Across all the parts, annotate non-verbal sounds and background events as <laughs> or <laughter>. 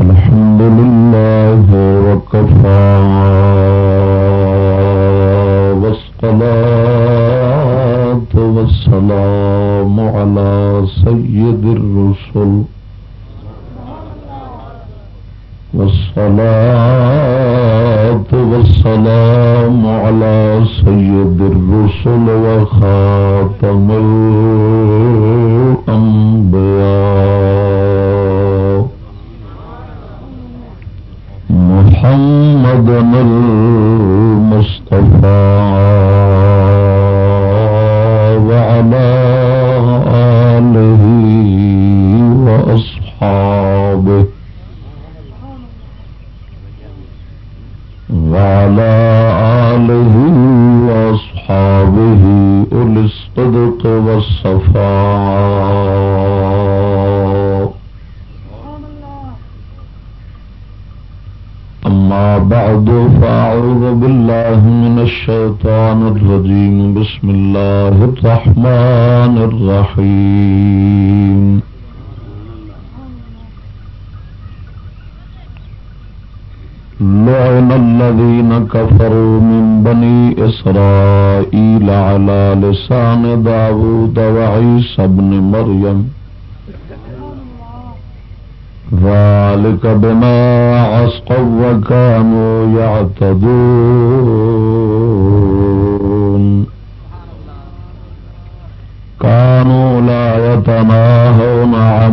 الحمد لله وكفى والصلاة والسلام على سيد الرسل والصلاة والسلام على سيد الرسل وخاتم الذين كفروا من بني إسرائيل على لسان داود وعيسى بن مريم. ذلك بما عصقوا وكانوا يعتدون. كانوا لا يتناهون عن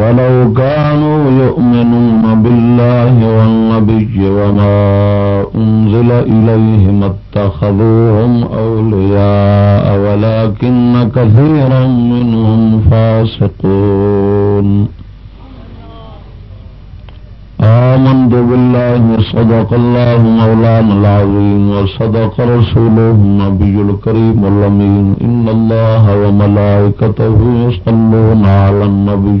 ولو كانوا يؤمنون بالله والنبي وما أنزل إليهم اتخذوهم أولياء ولكن كثيرا منهم فاسقون. آمنت بالله صدق الله مولانا العظيم وصدق رسوله النبي الكريم اللمين إن الله وملائكته يصلون على النبي.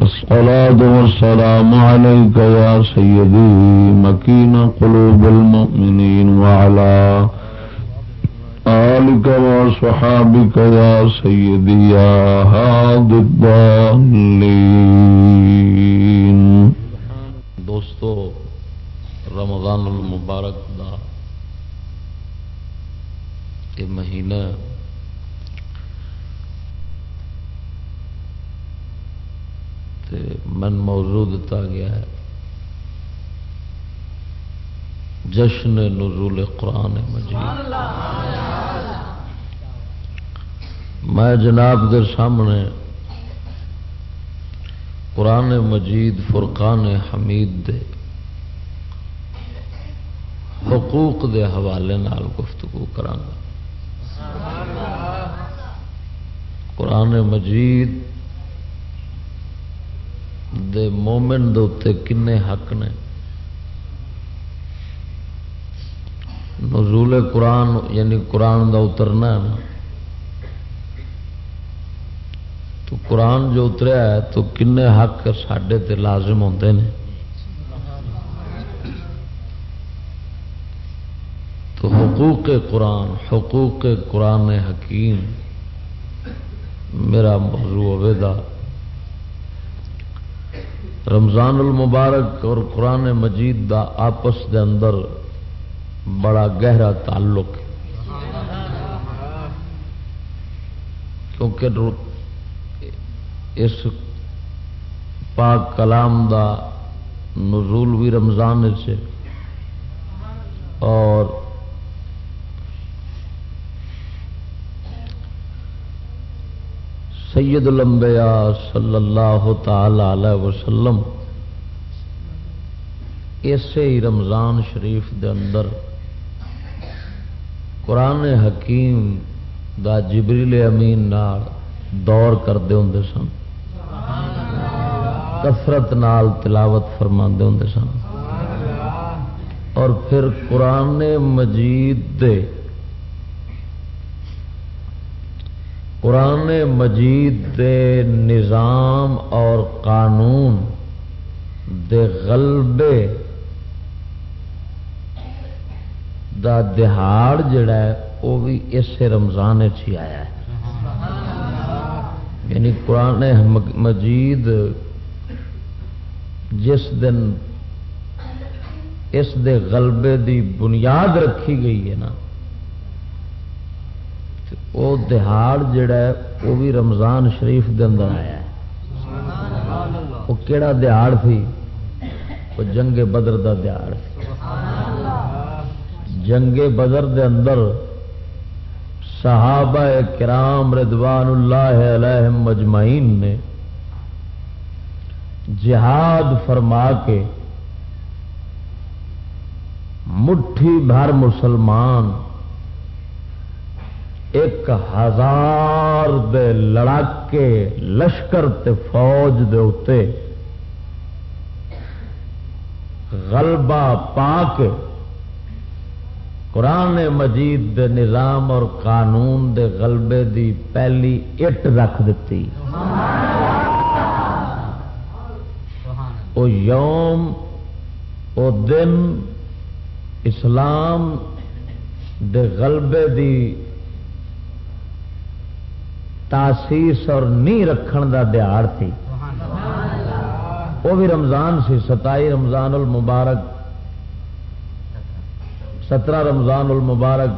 الصلاة والسلام عليك يا سيدي مكين قلوب المؤمنين وعلى آلك وصحابك يا سيدي يا هاد الضالين. دوستو، رمضان المبارک دا یہ مہینہ من موضوع دتا گیا ہے۔ جشن نزول قرآن مجید۔ میں جناب دے سامنے قرآن مجید فرقان حمید دے حقوق دے حوالے نال گفتگو کرانگا قرآن مجید دے مومن دے کنے حق نے؟ نزول قرآن یعنی قرآن دا اترنا ہے نا۔ تو قرآن جو اتریا ہے تو کنے حق سڈے تے لازم ہوتے ہیں تو حقوق قرآن حقوق قرآن حکیم، میرا موضوع ہوے رمضان المبارک اور قرآن مجید دا آپس دے اندر بڑا گہرا تعلق ہے۔ کیونکہ اس پاک کلام دا نزول بھی رمضان سے اور سید الانبیاء صلی اللہ تعالی علیہ وسلم، اسی رمضان شریف دے اندر قرآن حکیم دا جبریل امین نال دور کرتے ہوں سن۔ کثرت نال تلاوت فرما ہوں سن۔ اور پھر قرآن مجید دے قرآن مجید دے نظام اور قانون دے غلبے دا دہاڑ جڑا ہے، وہ بھی اس رمضان چی آیا ہے۔ یعنی قرآن مجید جس دن اس دے غلبے دی بنیاد رکھی گئی ہے نا وہ دہاڑ جڑا ہے، وہ بھی رمضان شریف دے اندر آیا ہے۔ وہ کہڑا دہاڑ تھی؟ وہ جنگ بدر دا دہاڑ جنگ بدر دے اندر صحابہ کرام ردوان اللہ علیہ مجمعین نے جہاد فرما کے مٹھی بھر مسلمان ایک ہزار دے لڑاکے لشکر تے فوج دے اتے غلبہ پا کے قرآن مجید دے نظام اور قانون دے غلبے دی پہلی اٹ رکھ دیتی۔ او یوم، او دن اسلام دے غلبے دی تاسیس اور نی رکھن دا دیہڑ تھی۔ وہ بھی رمضان سی، ستائی رمضان المبارک، سترہ رمضان المبارک،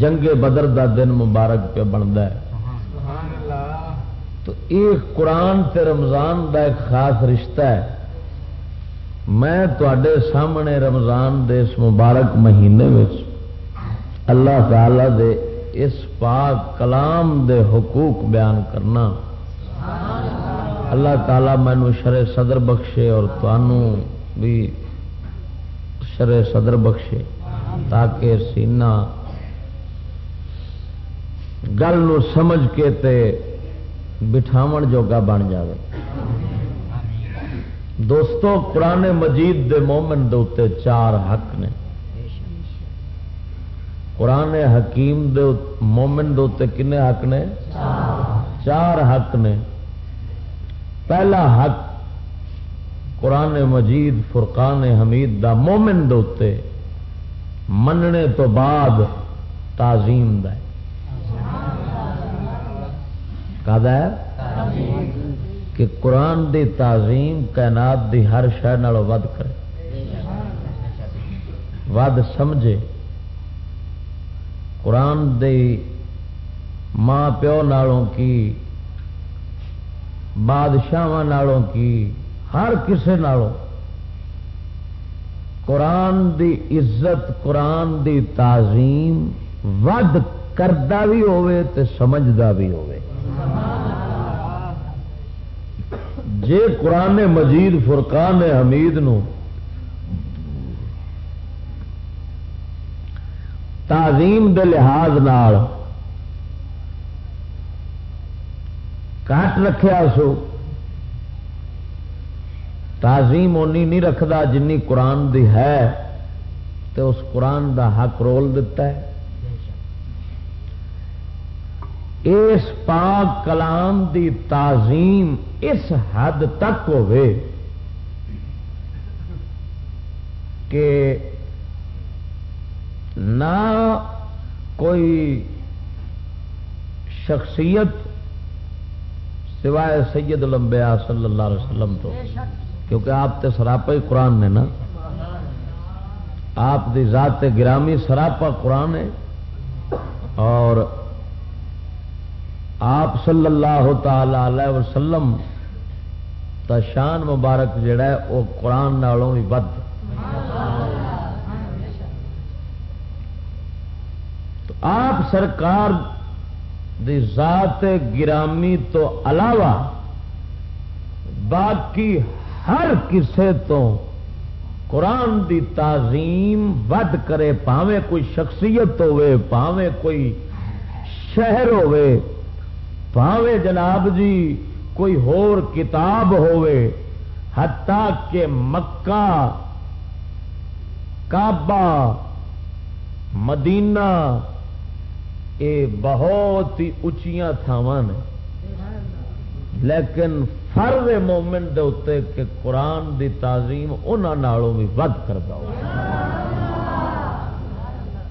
جنگ بدر دا دن مبارک پہ بنتا ہے۔ تو یہ قرآن تے رمضان دا ایک خاص رشتہ ہے۔ میں تے سامنے رمضان دے اس مبارک مہینے اللہ تعالی دے اس پاک کلام دے حقوق بیان کرنا۔ اللہ تعالی مینو شر صدر بخشے اور تنوع بھی شر صدر بخشے تاکہ سینا گل سمجھ کے تے بٹھاو جوگا بن جائے دوستو، قرآن مجید دے مومن دے چار حق نے۔ قرآن حکیم دے مومن دے اتنے کنے حق نے؟ چار حق نے۔ پہلا حق قرآن مجید، فرقان حمید دا مومن دے مننے تو بعد تعظیم دا ہے۔ کہ قرآن دی تعظیم کائنات دی ہر شہ ود کرے۔ ود سمجھے۔ قرآن دی ماں پیو نالوں کی بادشاہ نالوں کی ہر کسے نالوں۔ قرآن دی عزت قرآن دی تعظیم ود کردہ بھی ہوئے تے سمجھدا بھی ہوئے۔ جے قرآن مجید فرقان حمید نو تعظیم دے لحاظ نال کاٹ رکھا سو۔ تعظیم اونی نہیں رکھتا جنی قرآن دی ہے تو اس قرآن دا حق رول دیتا ہے۔ اس پاک کلام دی تعظیم اس حد تک ہوئے کہ نہ کوئی شخصیت سوائے سید لمبیا صلی اللہ علیہ وسلم تو، کیونکہ آپ تے سراپا ہی قرآن نے نا۔ آپ دی ذات گرامی سراپا قرآن ہے۔ اور آپ صلی اللہ تعالی علیہ وسلم تا شان مبارک جڑا ہے، وہ قرآن نالوں بھی ود تو آپ سرکار دی ذات گرامی تو علاوہ باقی ہر کسے تو قرآن دی تعظیم ود کرے، پاوے کوئی شخصیت ہوے پاوے کوئی شہر ہوے پاوے جناب جی کوئی ہور کتاب ہوے حتیٰ کہ مکہ، کعبہ، مدینہ اے بہت ہی اچیاں تھاواں نے۔ لیکن فرد مومنٹ دے اتنے کہ قرآن دی تعظیم انہوں بھی ود کرتا ہو۔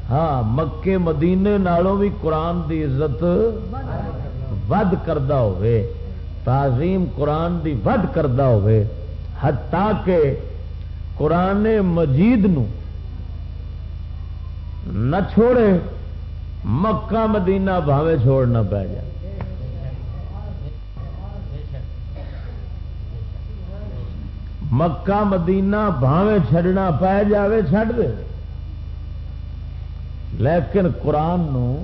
ہاں مکے، مدینے نالوں بھی قرآن دی عزت ود کرتا ہوئے۔ تعظیم قرآن دی ود کرتا ہوئے۔ حتیٰ کہ قرآن مجید نو نہ چھوڑے۔ مکہ مدینہ بھاوے چھوڑنا پی جائے۔ مکہ مدینہ بھاوے چھڑنا پی جائے چھڈ دے۔ لیکن قرآن نو،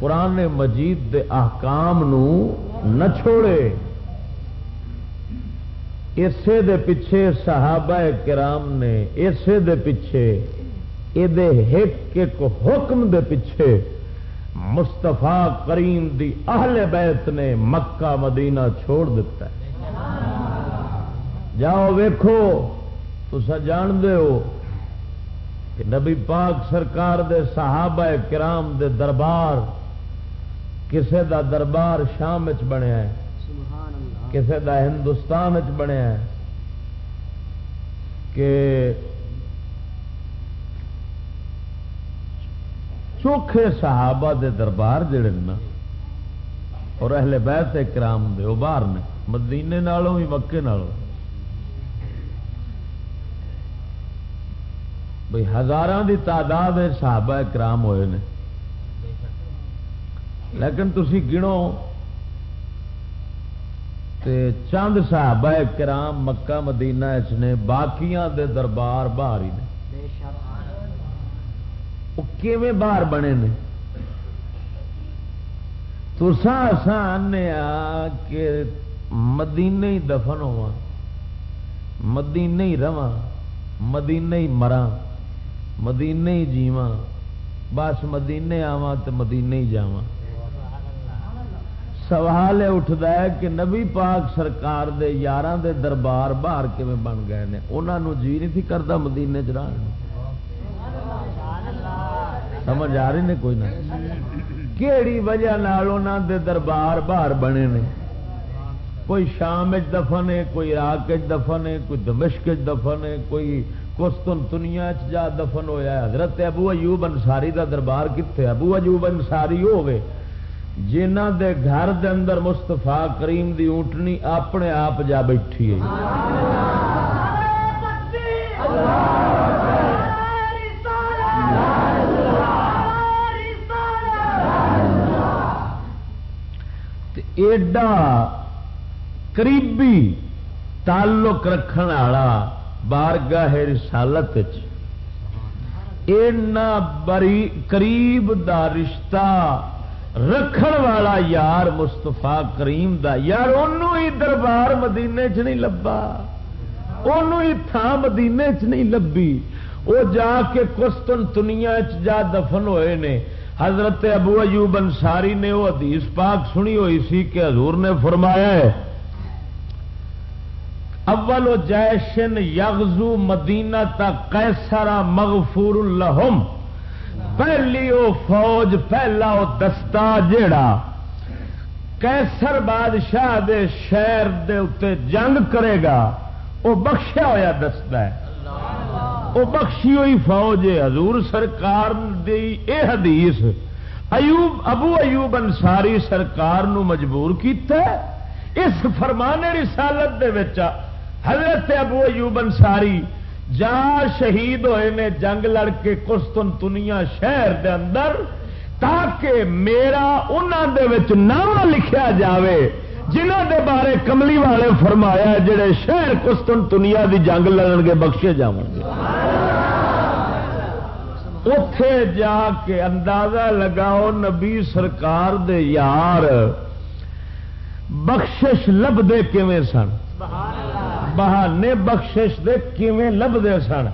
قرآن مجید دے احکام نو نہ چھوڑے۔ اسے دے پیچھے صحابہ کرام نے، اسے دے پیچھے ایک حکم دے پیچھے مستفا کریم دی اہل بیت نے مکہ مدینہ چھوڑ دیتا ہے جاؤ ویکھو تو جان دے ہو کہ نبی پاک سرکار دے صحابہ کرام دے دربار کسے دا دربار شام بنیا ہے کسے دا ہندوستان بنیا ہے کہ چوکھے صحابہ دے دربار جڑے نا، اور اہل بیت کرام دے وہ باہر نے، مدینے نالوں بھی مکے نالوں۔ بھائی ہزار دی تعداد صحابہ کرام ہوئے نے۔ لیکن تھی گنو تے چند صحابہ کرام مکہ مدینہ نے، باقیاں دے دربار باہر ہی نے۔ وہ باہر بنے نے؟ تو آنے کہ مدینے ہی دفن ہوا مدینے ہی رواں، مدینے ہی مرا مدینے ہی جیوا بس مدینے آوا تو مدینے ہی جا سوال یہ اٹھتا ہے کہ نبی پاک سرکار دے یار دے دربار باہر کیون بن گئے ہیں انہوں جی نہیں تھی کرتا مدینے چ سمجھ آ رہی نے کوئی نہ۔ کہڑی وجہ دے دربار باہر بنے نے۔ کوئی شام دفن ہے، کوئی عراق دفن ہے، کوئی دمشق دفن ہے، کوئی کستن دنیا جا دفن ہویا ہے۔ حضرت ابو ایوب انساری دا دربار کتنے ابو ایوب انساری ہوگے جنہ دے گھر دے اندر مستفا کریم دی اونٹنی اپنے آپ جا بیٹھی ہے۔ ایڈا قریبی تعلق رکھنے والا بارگاہ رسالت بری قریب دا رشتہ رکھن والا یار مستفا کریم دا یار انہوں ہی دربار مدینے چ نہیں لبا انہوں ہی تھان مدینے چ نہیں لبی۔ وہ جا کے کستن دنیا جا دفن ہوئے نے حضرت ابو ایوب انصاری نے وہ حدیث پاک سنی ہوئی سی کہ حضور نے فرمایا ہے، اول و جیشن یغزو مدینہ تک کیسرا مغفور الحم پہلی وہ فوج، پہلا وہ دستا جیڑا کیسر بادشاہ دے شہر دے اتنے جنگ کرے گا، وہ بخشیا ہوا دستا ہے۔ وہ بخشی ہوئی فوج حضور سرکار دی اے حدیث، ایوب، ابو ایوب انساری سرکار نو مجبور کیتا ہے۔ اس فرمانے رسالت دے وچا حضرت ابو ایوب انصاری، جا شہید ہوئے نے جنگ لڑ کے کستن دنیا شہر دے اندر، تاکہ میرا انہوں نام لکھیا جاوے۔ جنہ دے بارے کملی والے فرمایا جڑے شہر کستن دنیا دی جنگ لڑن گے بخشے جا گے۔ اتے جا کے اندازہ لگاؤ نبی سرکار دے یار بخشش لبدے کیویں سن؟ بہانے بخشش دے کیویں لبدے سن؟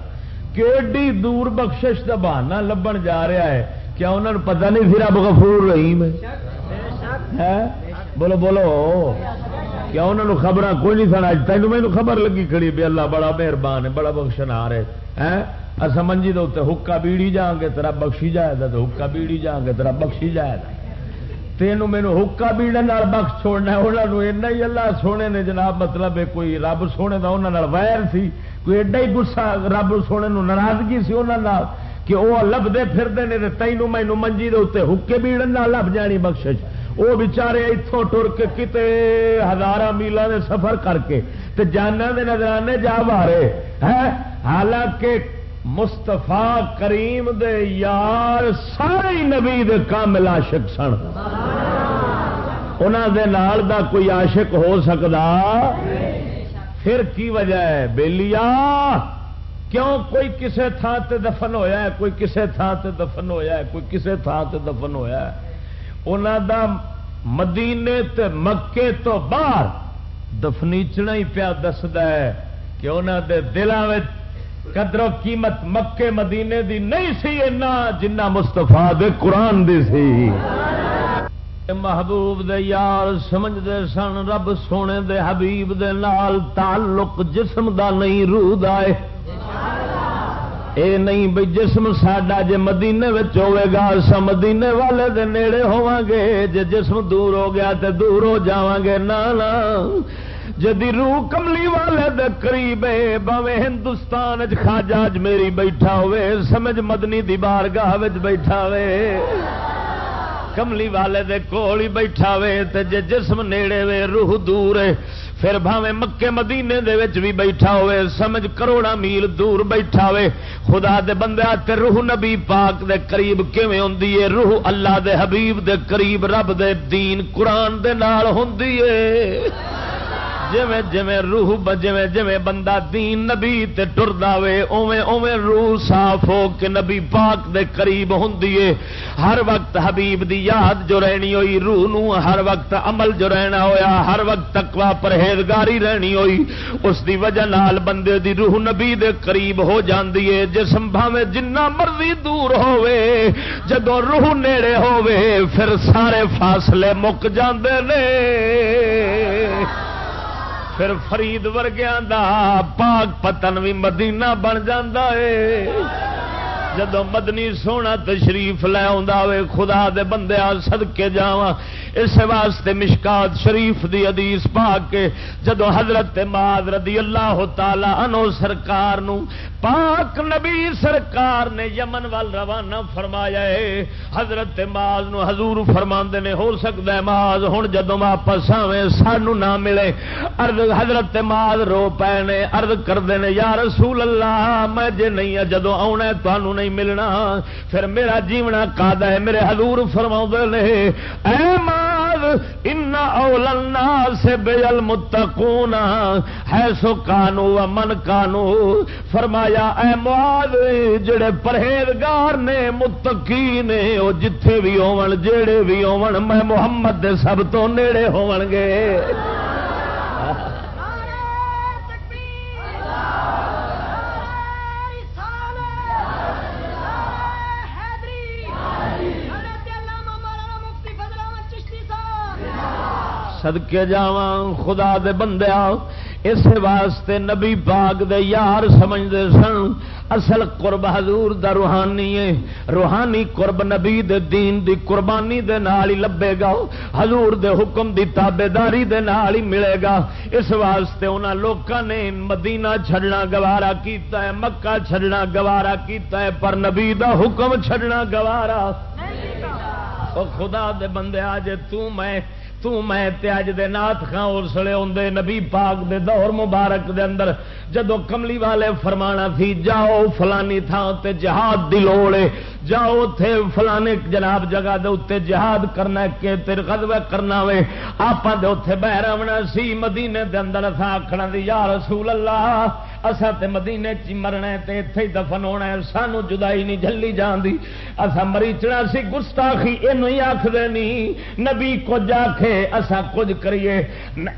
کیڈی دور بخشش دا بہانہ لبن جا رہا ہے کیا انہوں نے پتہ نہیں پھر اب غفور رحیم ہے؟ بولو بولو۔ کیا انہوں نے خبر کوئی نہیں سنا؟ تینوں مینو خبر لگی کھڑی بھی اللہ بڑا مہربان ہے، بڑا بخشن آ رہے ہیں؟ اصا منجی دے حکا بیڑی جا گے تیرا بخشی جائے گا تو حکا بیڑی جا گے تیرا بخشی جائے گا۔ تینوں مینو حکا بیڑے بخش چھوڑنا انہوں نے ہی اللہ سونے نے جناب مطلب کوئی رب سونے کا انہوں وائر سی، کوئی ایڈا ہی گسا رب سونے ناراضگی سی انہوں کہ وہ لبتے پھرتے ہیں تینوں مینو منجی دے اتنے حکے بیڑن لب جانی بخش وہ بچارے اتوں ٹر کے کتے ہزار میلوں کے سفر کر کے جانا دے نظرانے جا بارے ہے حالانکہ مستفا کریم دے یار سارے نبی دے کامل عاشق سن۔ انہوں دے نال دا کوئی عاشق ہو سکتا پھر کی وجہ ہے؟ بےلیا کیوں کوئی کسے تھان تے دفن ہویا ہے؟ کوئی کسے تھان تے دفن ہویا ہے؟ کوئی کسے تھان تے دفن ہویا ہے؟ انہوں دا مدینے تے مکے تو باہر دفنیچنا ہی پیا دسد ہے کہ انہوں دے دلوں میں قدر و قیمت مکے مدینے دی نہیں سی اینا جنہ مستفا دے قرآن دی سی۔ محبوب دے یار سمجھتے سن، رب سونے دے حبیب دے نال تعلق جسم دا نہیں روح دائے اے نہیں بھائی جسم ساڈا جے مدینے ہوے گا سا مدینے والے دے نیڑے ہوا گے جے جسم دور ہو گیا تے دور ہو جاواں گے نا نا جدی روح کملی والے دے قریب ہے باوے ہندوستان خاجاج میری بیٹھا ہوئے، سمجھ مدنی دی بارگاہ وچ بیٹھا ہوئے۔ کملی والے دے کول ہی بیٹھا وے تے جے جسم نیڑے وے، روح دور ہے۔ پھر بھاوے مکے مدینے دے وچ بھی بیٹھا ہوئے، سمجھ کروڑا میل دور بیٹھا ہوئے۔ خدا دے بندے تے روح نبی پاک دے قریب کیویں ہوندی ہے؟ روح اللہ دے حبیب دے قریب، رب دے دین، قرآن دے نال ہوندی ہے۔ جویں جویں روح جویں جویں بندہ دین نبی تے ٹردا وے، اوویں اوویں روح صاف ہو کے نبی پاک دے قریب ہوندی ہے ہر وقت حبیب دی یاد جو رہنی ہوئی، روح نو ہر وقت عمل جو رہنا ہویا، ہر وقت تقوا پرہیزگاری رہنی ہوئی۔ اس دی وجہ نال بندے دی روح نبی دے قریب ہو جاندی ہے جسم بھاویں جنہ مرضی دور ہووے، جدوں روح نیڑے ہووے، پھر سارے فاصلے مک جاندے نے۔ پھر فرید ورگیاں دا پاک پتن بھی مدینہ بن جا جدو مدنی سونا تشریف لے آئے خدا دے بندے سد کے جا اس واسطے مشکات شریف دی حدیث پا کے جدو حضرت معاذ رضی اللہ تعالی عنہ سرکار نو پاک نبی سرکار نے یمن وال روانہ فرمایا ہے۔ حضرت ماز نو حضور فرما نے، ہو سکتا ہے ماز ہوں جدو واپس آئے سانو نہ ملے۔ ارد حضرت ماز رو پے نے ارد کرتے ہیں یا رسول اللہ، میں جے نہیں ہاں، جدو آنا تمہوں نہیں ملنا۔ پھر میرا جیونا کا ہے، میرے حضور فرما نے، اے ماز ان اولنا سے بے المتقون ہے سو کانو من کانو۔ فرمایا فرمایا اے معاذ، جڑے پرہیزگار نے، متقی نے وہ جتھے بھی ہون جڑے بھی ہون، میں محمد دے سب تو نیڑے ہون گے۔ سدکے جاواں، خدا دے بندے اس واسطے نبی پاک دے یار سمجھتے سن۔ اصل قرب حضور دا روحانی ہے۔ روحانی قرب نبی دے دین دی قربانی دے نال ہی لبے گا۔ حضور دے حکم دی تابے داری دے نال ہی ملے گا۔ اس واسطے انہاں لوکاں نے مدینہ چھڑنا گوارا کیتا ہے مکہ چھڑنا گوارا کیتا ہے پر نبی دا حکم چھڑنا گوارا۔ او خدا دے بندے آج تو میں تو میں تے اج دے نات خان اسلے آدھے نبی پاک دے دور مبارک دے اندر جدو کملی والے فرمانا تھی جاؤ فلانی تھان تے جہاد دی لوڑ ہے۔ جاؤ اتے فلانے جناب جگہ دے اتنے جہاد کرنا کہ تیر غزوہ کرنا وے۔ آپ دے اتے بہ رہنا سی، مدینے دے اندر اصا آخنا دی یا رسول اللہ اصا تے مدینے چ مرنا تے اتے ہی دفن ہونا ہے۔ سانو جدائی نہیں جلی جان دی اصا مریچنا سی، گستاخی یہ آخ دینی نبی کچھ آخے اسا کچھ کریے۔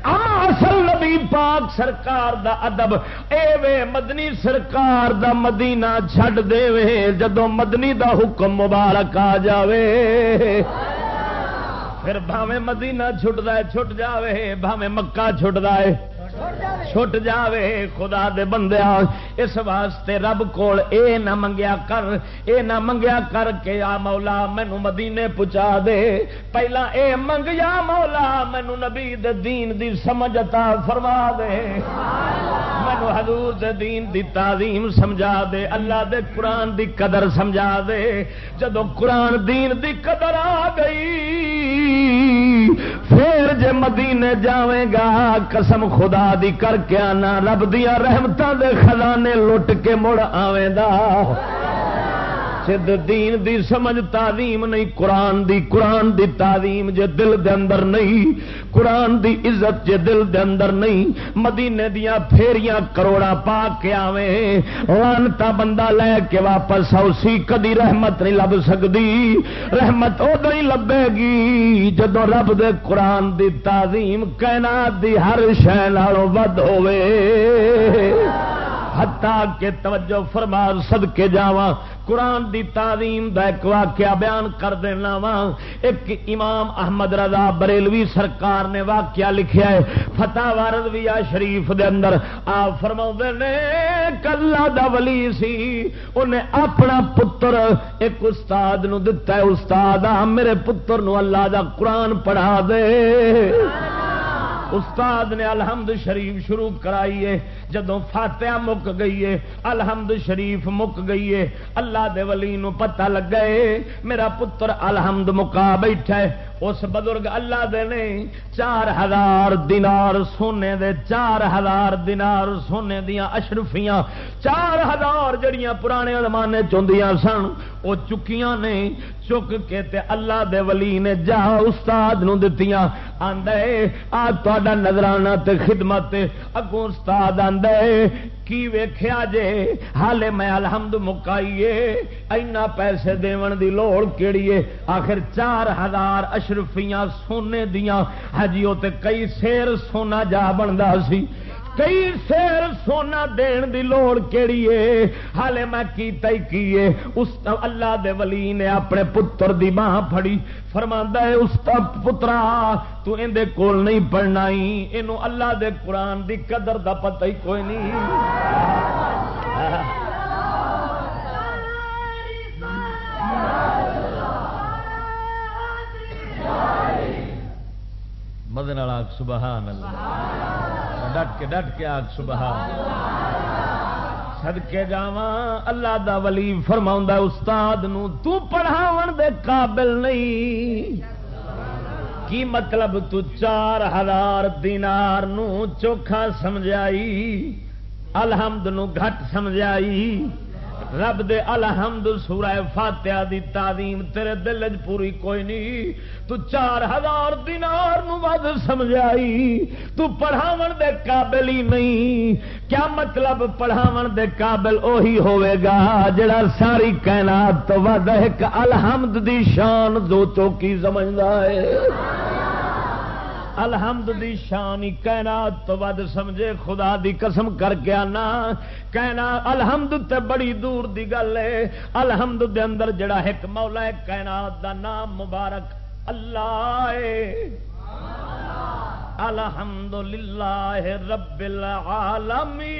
اصل نبی پاک سرکار دا ادب، اے وے مدنی سرکار دا مدینہ چھڈ دے وے جدو مدنی دا حکم مبارک آ جاوے۔ پھر بھاوے مدینہ چھٹ دے چھٹ جاوے بھاوے مکہ چھٹ دے چھٹ جاوے خدا دے بندیا اس واسطے رب کول اے نہ منگیا کر، اے نہ منگیا کر کے آ مولا مینو مدینے پہنچا دے۔ پہلا اے منگ یا مولا مینو نبی دے دین دی سمجھ عطا فرما دے۔ مینو حضور دے دین دی تعظیم سمجھا دے۔ اللہ دے قرآن دی قدر سمجھا دے۔ جدو قرآن دین دی قدر آ گئی، پھر جے مدینے جاویں گا، قسم خدا دی کر کے آنا رب دیا رحمتہ دے خزانے لٹ کے مڑ آویں دا سدھ دین دی سمجھ تعلیم نہیں، قرآن دی قرآن دی تعلیم جے دل دے اندر نہیں، قرآن دی عزت جے دل دے اندر نہیں۔ مدینے دیا پھیریاں کروڑا پا کے آویں۔ لانتا بندہ لے کے واپس آؤسی کدی رحمت نہیں لب سکتی رحمت ادو ہی لبے گی۔ جدو رب دے قرآن دی تعظیم کائنات دی ہر شہ نالوں ود ہوے ہتا کے توجہ فرما سد کے جاواں قرآن دی تعلیم دا ایک واقعہ بیان کر دینا وا ایک امام احمد رضا بریلوی سرکار نے واقعہ لکھیا ہے فتح وردویا شریف دے اندر۔ آ فرما نے کلا دا ولی سی انہیں اپنا پتر ایک استاد نو دتا ہے۔ استاد آ میرے پتر نو اللہ دا قرآن پڑھا دے۔ استاد نے الحمد شریف شروع کرائیے جدو فاتحہ مک گئی ہے الحمد شریف مک گئی ہے اللہ دے ولی نو پتہ لگ گئے میرا پتر الحمد مکا بیٹھا ہے، اس بزرگ اللہ دے نے چار ہزار دینار سونے دے، چار ہزار دینار سونے دیا اشرفیاں، چار ہزار جڑیاں پرانے زمانے چوندیاں سن وہ چکیاں نے، چک کے تے اللہ دے ولی نے جا استاد نو دتیاں، آندے آ تہاڈا نظرانہ تے خدمت اگوں استاد آندے کی ویخیا جے؟ حالے میں الحمد مکائیے۔ اینا پیسے دیون دی لوڑ کیڑی ہے؟ آخر چار ہزار اشرفیاں سونے دیاں۔ ہاں ہجیوں تے کئی سیر سونا جا بنتا سی۔ کئی سیر سونا دین دی لوڑ کیڑی ہے حالے میں کیتا ہی کیے اس اللہ دے ولی نے اپنے پتر دی ماں پھڑی فرماندا ہے اس پترا تو ان دے کول نہیں پڑھنا ہی اینو اللہ دے قرآن دی قدر دا پتہ ہی کوئی نہیں مدن سبحان اللہ ڈٹ کے ڈٹ کے آگ سبحان سدکے جا اللہ دا ولی فرما استاد نو تو پڑھاو دے قابل نہیں۔ کی مطلب تو چار ہزار دینار نو چوکھا سمجھائی، الحمد نو گھٹ سمجھائی۔ رب دے الحمد سورہ فاتحہ دی تعظیم تیرے دل چ پوری کوئی نہیں۔ تو چار ہزار دینار نو ود سمجھائی۔ تو پڑھاون دے قابل ہی نہیں۔ کیا مطلب پڑھاون دے قابل اوہی ہوئے گا جڑا ساری کائنات تو ود ایک الحمد دی شان دو چوکی سمجھدا ہے؟ الحمد دی شانی کائنات تو ود سمجھے خدا دی قسم کر کے آنا۔ کہنا الحمد تے بڑی دور دی گل ہے۔ الحمد دے اندر جڑا ایک مولا ہے کائنات دا نام مبارک اللہ الحمد للہ رب العالمین۔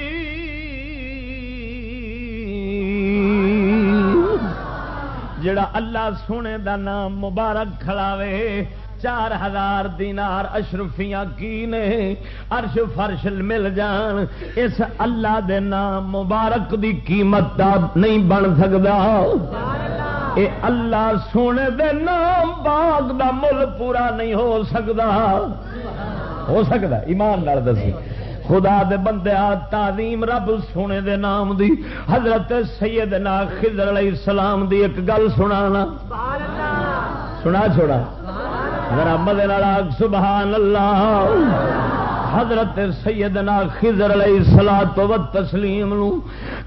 جڑا اللہ سونے دا نام مبارک کھڑاوے چار ہزار دینار اشرفیاں کی نے؟ عرش فرش مل جان۔ اس اللہ دے نام مبارک دی قیمت نہیں بن سکتا اے اللہ سونے دے نام باغ دا مل پورا نہیں ہو سکتا ہو سکتا ایمان نال دسی۔ خدا دے بندے تعظیم رب سونے دے نام دی۔ حضرت سیدنا خضر علیہ السلام دی ایک گل سنانا۔ سنا چھوڑا۔ ذرا مدے سبحان اللہ۔ حضرت سیدنا خضر علیہ السلام و تسلیم نو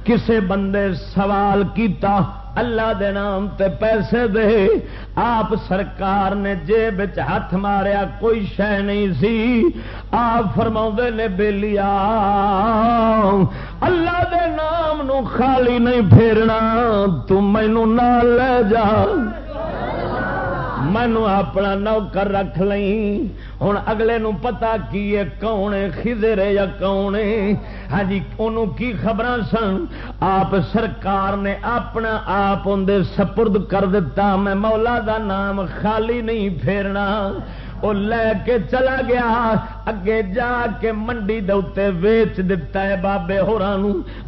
کسے بندے سوال کیتا، اللہ دے نام تے پیسے دے۔ آپ سرکار نے جیب ہاتھ ماریا، کوئی شہ نہیں سی۔ آپ فرما نے بےلیا اللہ دے نام نو خالی نہیں پھیرنا تم مینو نال لے جا۔ مینو اپنا نوکر رکھ لئی۔ ہوں اگلے نو پتا کی کون خزر یا کون ہاں جی انہوں کی خبر سن؟ آپ سرکار نے اپنا آپ اندر سپرد کر دیتا میں مولا دا نام خالی نہیں پھیرنا۔ وہ لے کے چلا گیا۔ اگے جا کے منڈی دے ویچ دتا ہے بابے ہورا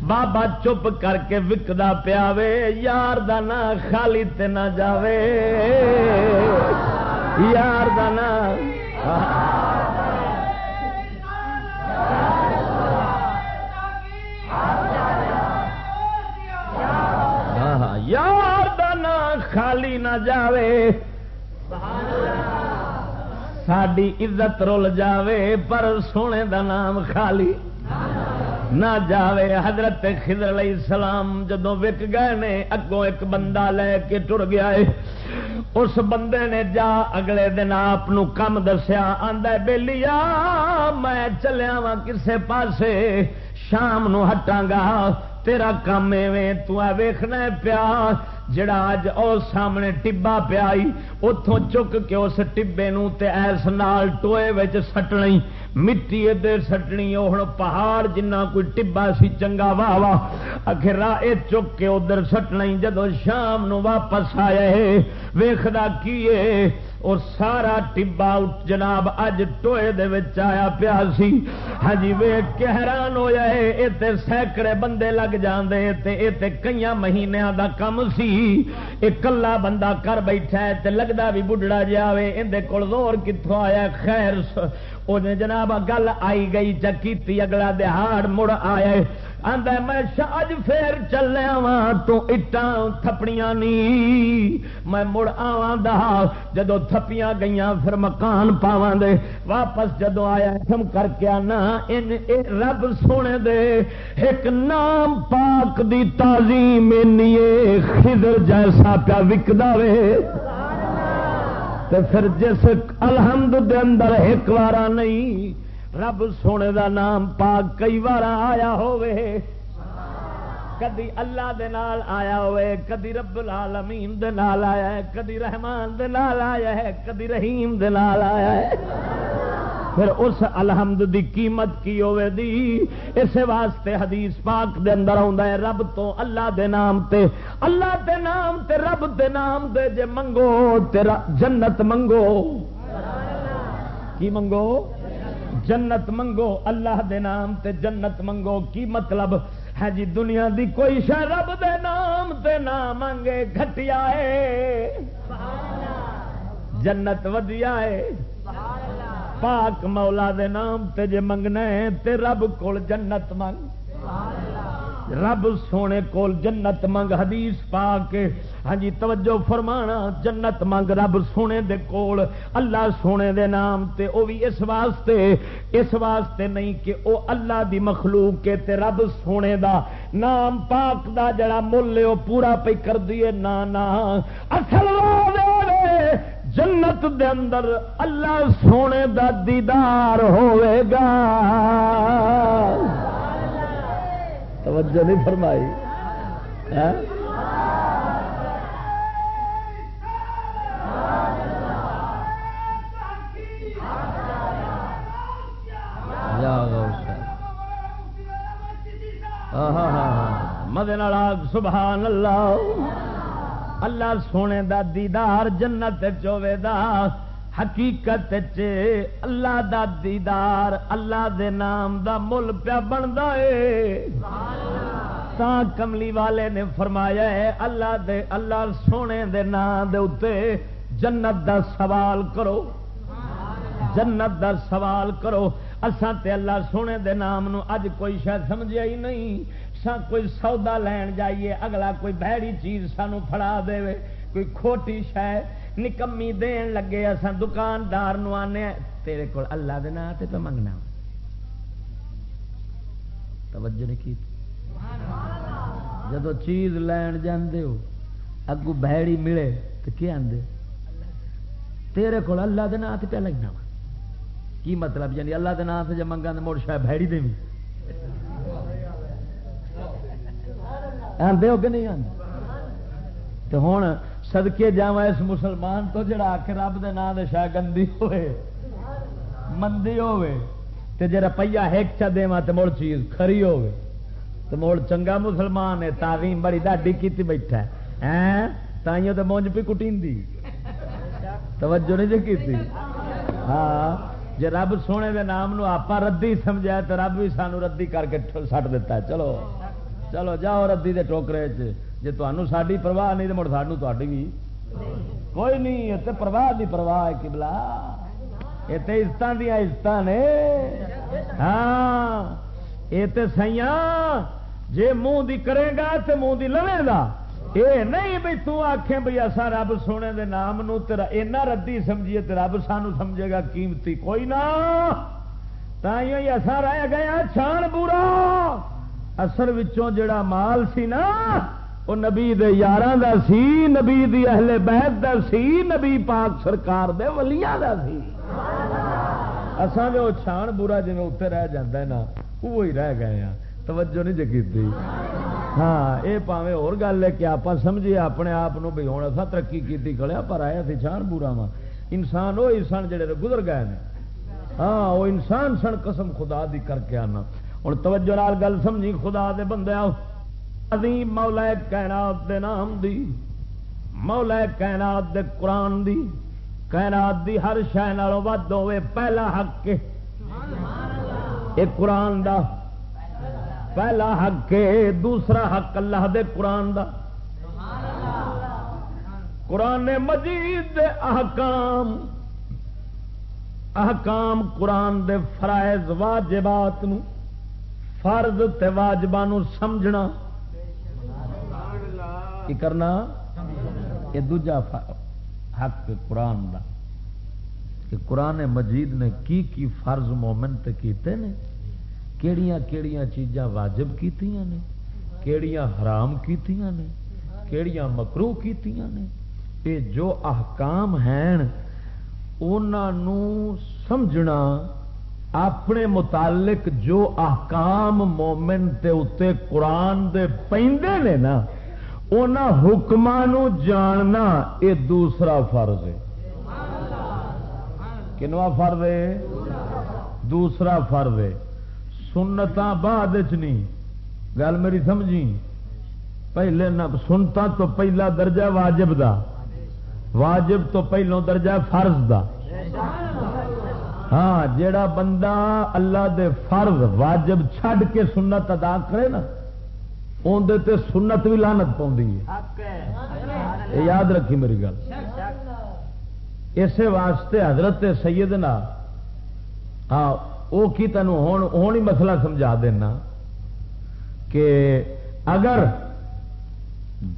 بابا چپ کر کے وکدا پیا وے۔ یار دا نا خالی تے نہ جاوے۔ یار دا نا ہاں، ہاں، یار دا نا خالی نہ جاوے۔ ساری عزت رول جاوے، پر سونے دا نام خالی نہ جاوے۔ حضرت خضر علیہ السلام جدو وک گئے نے، اگوں ایک بندہ لے کے ٹر گیا ہے۔ اس بندے نے جا اگلے دن آپ کم دسیا آدھا بےلیا میں چلیا وا کسے پاسے، شام نو ہٹاں گا، تیرا کام ایویں تو ویخنا پیا۔ جڑا اج او سامنے ٹبا پیا اتوں چک کے اس ٹبے تے ایس نال ٹوئے سٹنی مٹی ادھر سٹنی ہوں پہاڑ جنہ کوئی ٹبا سی چنگا واہ واہ۔ آخر اے چک کے ادھر سٹنا جدو شام نو واپس آیا ہے ویخدا کی اور سارا ٹبا جناب، اج ٹوئے دے وچ آیا پیا سی۔ ہاں جی ویخ کے حیران ہو جائے یہ تے سینکڑے بندے لگ جاندے تے اے تے کئی مہینوں دا کم سی۔ اے کلا بندہ کر بیٹھا ہے، تے لگدا بھی بڈڑا جاوے اندے کول زور کتوں آیا، خیر انہیں جناب گل آئی گئی چکی اگلا دہاڑ مڑ آیا آدھا میں اج پھر چلیا وا تو اٹان تھپڑیاں نی۔ میں مڑ آواں دا جدو تھپیاں گئیاں، پھر مکان پاواں دے۔ واپس جدو آیا، ہم کر کے آنا۔ ان اے رب سونے دے، ایک نام پاک دی تعظیم اینی خضر جیسا پیا وکدا وے۔ تے پھر جس الحمد دے اندر ایک وارا نہیں، رب سونے دا نام پاک کئی بار آیا ہوئے کدی اللہ دے نال آیا ہوئے کدی رب العالمین دے نال آیا ہے، کدی رحمان دے نال آیا ہے، کدی رحیم دے نال آیا ہے۔ پھر اس الحمد دی قیمت کی ہوے دی؟ اس واسطے حدیث پاک دے اندر آندا ہے، رب تو اللہ دے نام تے، اللہ دے نام تے، رب دے نام دے، جے منگو تیرا جنت منگو۔ کی منگو؟ جنت منگو، اللہ دے نام تے جنت منگو۔ کی مطلب؟ ہے جی دنیا دی کوئی شہ رب دے نام تے نہ منگے گھٹیا ہے۔ جنت ودیا ہے۔ پاک مولا دے نام تے جے منگنا ہے تے رب کول جنت منگ۔ رب سونے کول جنت منگ، حدیث پا کے ہاں جی توجہ فرمانا، جنت منگ رب سونے دے کول۔ اللہ سونے دے نام تے او بھی اس واسطے اس واسطے نہیں کہ او اللہ دی مخلوق کے تے رب سونے دا۔ نام پاک دا جڑا مل او پورا پہ کر دیے نا نا اصل جنت دے اندر اللہ سونے دا دیدار ہوئے گا۔ توجہ نہیں فرمائی۔ ہاں؟ سبحان اللہ۔ اللہ سونے دا دیدار جنت چوے دا، حقیقت اللہ دا دیدار، اللہ دے نام دا مل پیا بنتا ہے تا کملی والے نے فرمایا ہے اللہ دے، اللہ سونے دے نام دے اتے جنت دا سوال کرو۔ جنت دا سوال کرو۔ اساں تے اللہ سونے دے نام نو اج کوئی شاید سمجھیا ہی نہیں۔ سا کوئی سودا لین جائیے، اگلا کوئی بہڑی چیز سانو پھڑا دے کوئی کھوٹی شہ نکمی دین لگے، اساں دکاندار نو آنے تیرے کول اللہ دے نام تے پہ منگنا۔ توجہ نہیں کی؟ جدو چیز لین جاندے ہو، اگو بہڑی ملے تو کیا آدھے تیرے کو اللہ دے نام پہ لگنا کی مطلب؟ یعنی اللہ دے نام سے جب منگا تو مڑ شاید بہڑی دے آدھے ہو کہ نہیں آدھے تو ہوں سدکے جا اس مسلمان تو جڑا آ کے رب دے نام دے شاید گندی ہوئے، مندی ہوئے، تے جے روپیہ ایک چا دے تو مڑ چیز کھری ہوئے۔ تو مڑ چنگا مسلمان ہے، تعلیم بڑی ڈاڈی کی بیٹھا ہے۔ تائیوں تو مونج پی کٹی توجہ نہیں جی کی ہاں جی رب سونے دے نام نو آپ ردی سمجھا تو رب بھی سانو ردی کر کے سٹ دیتا ہے۔ چلو۔ چلو جاؤ ردی دے ٹوکرے جی تمہوں ساری پرواہ نہیں تو مڑ سانو تاری بھی کوئی نہیں اتنے پرواہ نہیں پرواہ ہے کبلا یہ عزت دیا عزت نے ہاں یہ تو سائیاں جی منہ دی کرے گا تو منہ دی لوے گا یہ نہیں بھائی تکھیں بھائی اصا رب سونے دے نام نو تیرا اینا ردی سمجھیے تو رب سانو سمجھے گا قیمتی کوئی نہ تھی اصا رہ گیا چھان برا اثر وچوں جڑا مال سی نا وہ نبی دے یاراں دا سی، نبی دی اہل بیت دا سی، نبی پاک سرکار دے ولیاں دا سی۔ اساں دے او چھان برا جے اتنے رہ جاندا ہے نا وہی رہ گئے ہیں توجہ نہیں جی کی ہاں یہ پاوے اور گل ہے کہ آپ سمجھیے اپنے آپ بھی ہوں اصا ترقی کی کھڑیا ہاں، پر آیا سی چھان برا وا انسان وہ انسان جڑے گزر گئے ہیں ہاں وہ انسان سن قسم خدا دی کر کے آنا۔ ہوں توجہ نال گل سمجھی، خدا دے بندے عظیم مولا کائنات دے نام دی، مولا کائنات دے قرآن دی، کائنات دی ہر شہ نالوں ود ہوے پہلا حق کے۔ ایک قرآن دا۔ پہلا حق ہے دوسرا حق اللہ دے قرآن دا۔ قرآن مجید دے احکام۔ احکام قرآن دے فرائض واجبات نو۔ فرض تے واجبان سمجھنا۔ کی کرنا؟ یہ دوجا حق قرآن دا۔ کہ قرآن مجید نے کی کی فرض مومن تے کیتے نے؟ کیڑیاں کیڑیاں چیزاں واجب کیتیاں نے؟ کیڑیاں حرام کیتیاں نے؟ کیڑیاں مکرو کیتیاں نے؟ یہ جو احکام ہیں انہوں سمجھنا اپنے متعلق جو احکام مومن تے اتے قرآن دے پیندے نے نا ان حکموں جاننا یہ دوسرا فرض ہے۔ کنواں فرض ہے؟ دوسرا فرض ہے۔ سنت بعد نہیں۔ گل میری سمجھی؟ پہلے سنتا تو پہلا درجہ واجب دا۔ واجب تو پہلو درجہ فرض دا۔ ہاں جیڑا بندہ اللہ دے فرض واجب چھڈ کے سنت ادا کرے نا اندر تے سنت بھی لانت پہ یاد رکھی میری گل۔ اسی واسطے حضرت سیدنا ہاں وہ کی تینوں ہی مسئلہ سمجھا دینا کہ اگر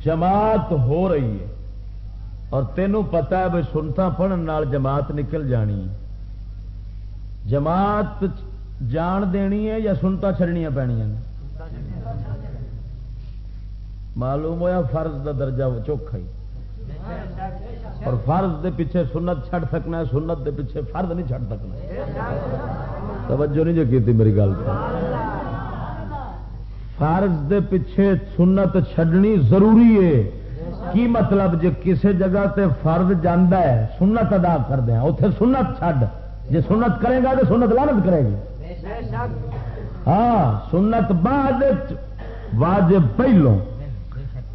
جماعت ہو رہی ہے اور تینوں پتا ہے بھائی سنتا پڑھن جماعت نکل جانی جماعت جان دینی ہے یا سنتا چڑنیا پیا معلوم ہوا فرض کا درجہ چوکھا ہی۔ اور فرض دے پیچھے سنت چھڑ سکنا ہے، سنت دے پیچھے فرض نہیں چھڑ سکنا۔ توجہ نہیں جو کی میری گل۔ فرض دے پیچھے سنت چھڈنی ضروری ہے۔ کی مطلب جی کسی جگہ تے فرض جانا ہے، سنت ادا کر دیا اتے سنت چھڈ۔ جی سنت کرے گا تو سنت لانت کرے گی۔ ہاں سنت بعد واجب پہلو۔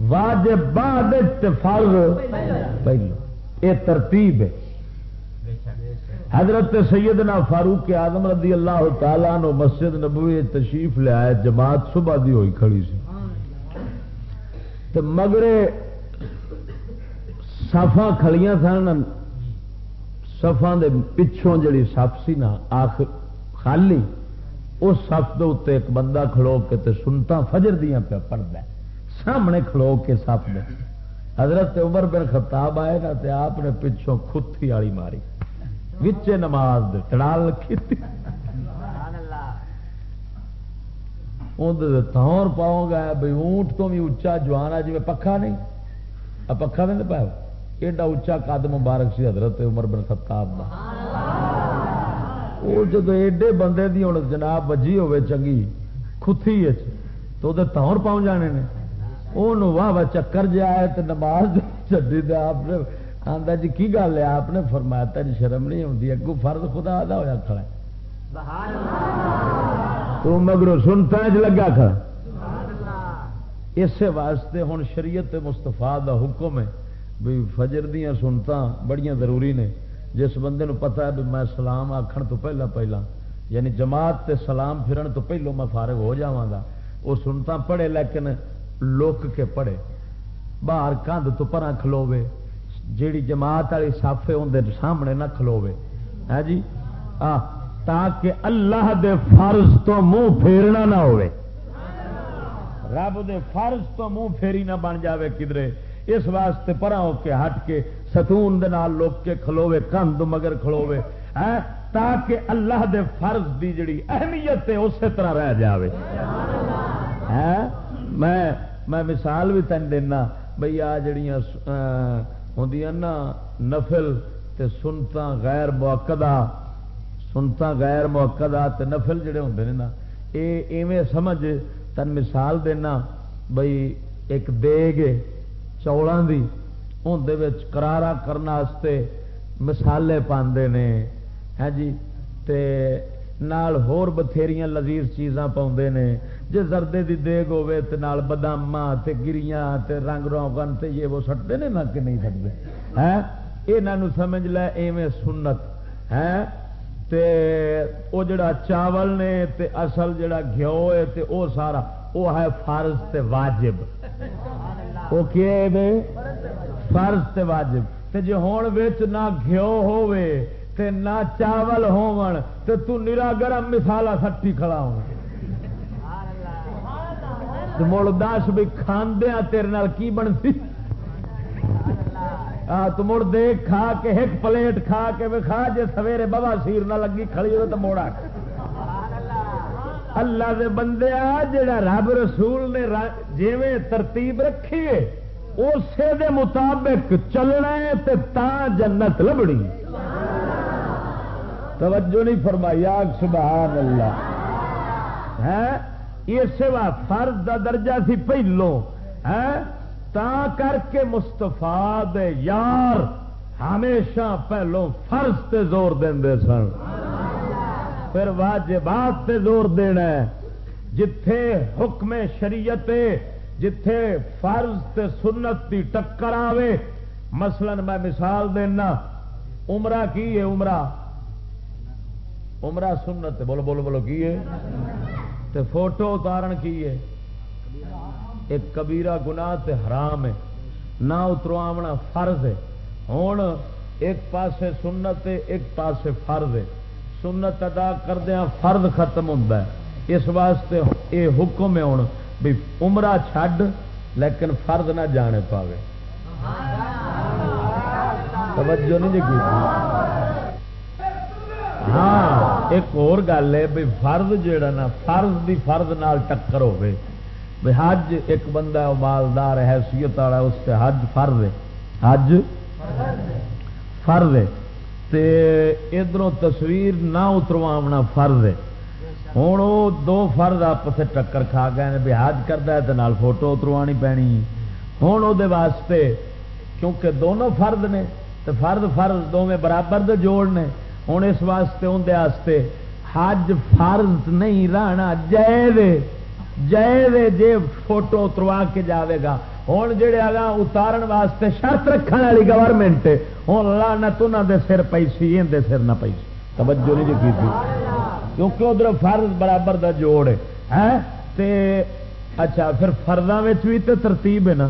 واجب بعد فرض پہلو۔ یہ ترتیب ہے۔ حضرت سیدنا فاروق آدم رضی اللہ تعالیٰ نو مسجد نبوی تشریف لیا جماعت صبح دی ہوئی کھڑی سی۔ مگرے سفا کھلیاں سن سفا دے پچھوں جڑی سف سی نا، آخ، خالی، اس سف کے اتنے ایک بندہ کھلو کے تے سنتا فجر دیا پہ پڑھتا سامنے کھلو کے سف دے۔ حضرت عمر بن خطاب آئے نا تے آپ نے پچھوں کھتی والی ماری۔ وچے نماز دے تڑال کھیتی تور پاؤ گا بھائی اونٹ تو بھی اچا جوان ہے جی پکھا نہیں۔ پکھا نہیں پاؤ ایڈا اچا قد مبارک سی حضرت عمر بن خطاب دا۔ وہ جب ایڈے بندے دی ہوں جناب بجی ہوے چنگی کھتی تو وہ تور پاؤں جانے نے۔ وہ واہ واہ چکر جائے تو نماز چڈی دے آپ نے آتا جی کی گل ہے؟ آپ نے فرمایا تین شرم نہیں آتی اگو فرد خدا ادا ہوا کھڑا تو مگرو سنتا چ لگا کھڑا۔ اسی واسطے ہوں شریعت مستفا دا حکم ہے۔ بھی فجر دیا سنتا بڑی ضروری نے۔ جس بندے نو پتا ہے بھی میں سلام آخر تو پہلا پہلا یعنی جماعت تے سلام پھرن تو پہلو میں فارغ ہو جا وہ سنتا پڑھے لیکن لوک کے پڑھے۔ باہر کندھ تو پرا کھلوے جیڑی جماعت والی سافے اندر سامنے نہ کھلوے ہے ہاں جی؟ آ، تاکہ اللہ دے فرض تو منہ پھیرنا نہ ہوئے۔ رب دے فرض تو منہ پھیری نہ بن جاوے کدرے اس واسطے پرا ہو کے ہٹ کے ستون لوک کے کھلوے کندھ مگر کھلوے تاکہ اللہ دے فرض دی جڑی اہمیت ہے اسی طرح رہ جاوے۔ میں میں مثال بھی تین دینا۔ بھائی آ جڑیاں ہوں نا نفل تے سنتا غیر موقع سنتا غیر موقع تے نفل جڑے ہوں نا یہ ایویں سمجھ تن مثال دینا۔ بھائی ایک دے گے چولوں کی اندر کرارا کرنے مسالے پاندے نے ہے ہاں جی تے نال ہور بتھیریاں لذیذ چیزاں پاؤندے نے جے زردے دی دیگ ہوے تے نال باداماں تے گریاں تے رنگ روغن تے یہ وہ سٹتے نے نہ کہ نہیں سٹتے ہیں انہاں سمجھ لے ایویں سنت ہیں تے او جڑا چاول نے تے اصل جڑا گھیو ہے تے او سارا او ہے فرض تے واجب وہ کیے فرض تے واجب۔ تے جے ہون وچ نہ گھیو ہوے تے نہ چاول ہون تے تو نرا گرم مثالا سٹی کھڑا ہو مڑ دس بھی کھاندیا تیرے نال کی بنتی تو مڑ دیکھ کھا کے، ایک پلیٹ کھا کے کھا جے سویرے بابا سیر نہ لگی کھڑی ہو تو موڑا۔ اللہ دے بندے آ جڑا رب رسول نے جیویں ترتیب رکھی ہے اسی دے مطابق چلنا ہے تے تا جنت لبڑی توجہ نہیں فرمائی، آگ سبحان اللہ۔ ہے یہ سوا فرض دا درجہ سی پہلو۔ ہے تا کر کے مستفا دے یار ہمیشہ پہلو فرض تے زور دے سن۔ پھر واجبات تے زور دینا ہے۔ جتھے حکم شریعت جتھے فرض تے سنت کی ٹکر آوے۔ مثلا میں مثال دینا، عمرہ کی ہے عمرہ؟ عمرہ سنت بولو بولو بولو، کی ہے؟ تے فوٹو اتارن کی ہے؟ ایک کبیرہ گناہ تے حرام ہے۔ نہ اترو فرض ہے۔ ہوں ایک پاسے سنت ہے، ایک پاسے فرض ہے۔ سنت ادا کردیا فرد ختم ہوتا ہے۔ اس واسطے یہ حکم ہے ہوں بھی عمرہ چھڈ، لیکن فرد نہ جانے پاوے۔ توجہ نہیں جی ہاں ایک اور گل ہے بھی فرد جہا نا فرد دی فرد نال ٹکر ہوے بھی حج ایک بندہ مالدار، حیثیت والا، اس سے حج فرد ہے۔ حج؟ فرد ہے۔ ادھر تصویر نہ اتروامنا فرض ہے۔ ہوں وہ دو فرض آپ سے ٹکر کھا گئے بھی حج کرتا ہے تو فوٹو اتروانی پینی۔ ہوں وہ واسطے، کیونکہ دونوں فرد نے تو فرد فرض دونوں برابر دے جوڑ نے۔ ہوں اس واسطے اندر حج فرض نہیں رہنا جے جے جے فوٹو اتروا کے جاوے گا۔ ہوں جہے آگا اتارن واسطے شرط رکھنے والی گورنمنٹ ہوں لانت انہوں دے سر پیسی اندر سر نہ پیسی توجہ نہیں جی کی کیونکہ ادھر فرض برابر دا جوڑ ہے ہاں؟ تے اچھا پھر فرداں بھی تو ترتیب ہے نا۔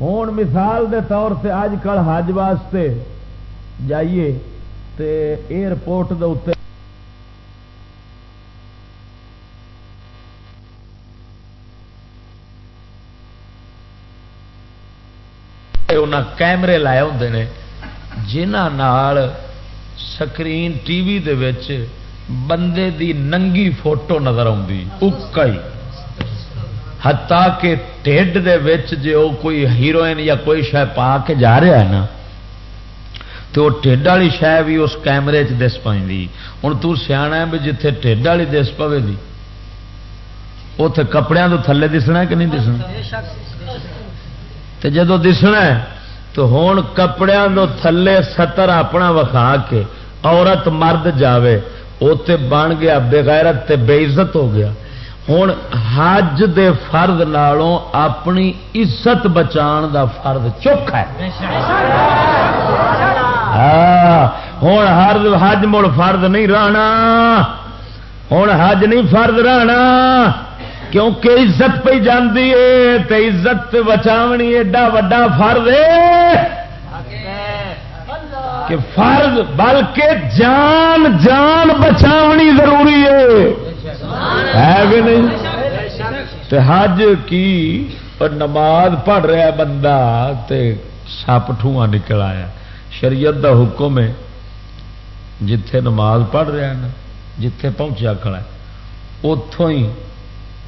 ہوں مثال دے طور سے اج کل حج واسطے جائیے، تے ایئرپورٹ دے اتنے کیمرے لائے ہوں نے جنہ سکرین ٹی وی دے وچ بندے دی ننگی فوٹو نظر آئی ہتا کہ ٹھڈ دے وچ جے او کوئی ہیروئن یا کوئی شہ پا کے جا رہا ہے نا تو ٹھڈ والی شہ بھی اس کیمرے چ دس پی ہوں تیا ہے بھی جتھے ٹھڈ والی دس پوے گی اتے کپڑے تو تھلے دسنا کہ نہیں دسنا جدو دسنا تو ہوں کپڑے تو تھلے ستر اپنا وکھا کے عورت مرد جاوے تے بن گیا، بغیرت تے بے عزت ہو گیا۔ ہوں حج دے فرد نالوں اپنی عزت بچان دا فرد چوکھا ہے۔ ہاں، ہوں ہر حج مڑ فرد نہیں رہنا۔ ہوں حج نہیں فرد رہنا۔ کیونکہ عزت پہ جاندی ہے تے عزت بچاونی ایڈا وڈا فرد ہے کہ فرض، بلکہ جان جان بچاونی ضروری ہے۔ کہ نہیں؟ حج کی؟ نماز پڑھ رہا بندہ تے سپ ٹھواں نکل آیا۔ شریعت دا حکم ہے، جتھے نماز پڑھ رہا ہے نا، جتھے پہنچیا کھڑا ہے اتوں ہی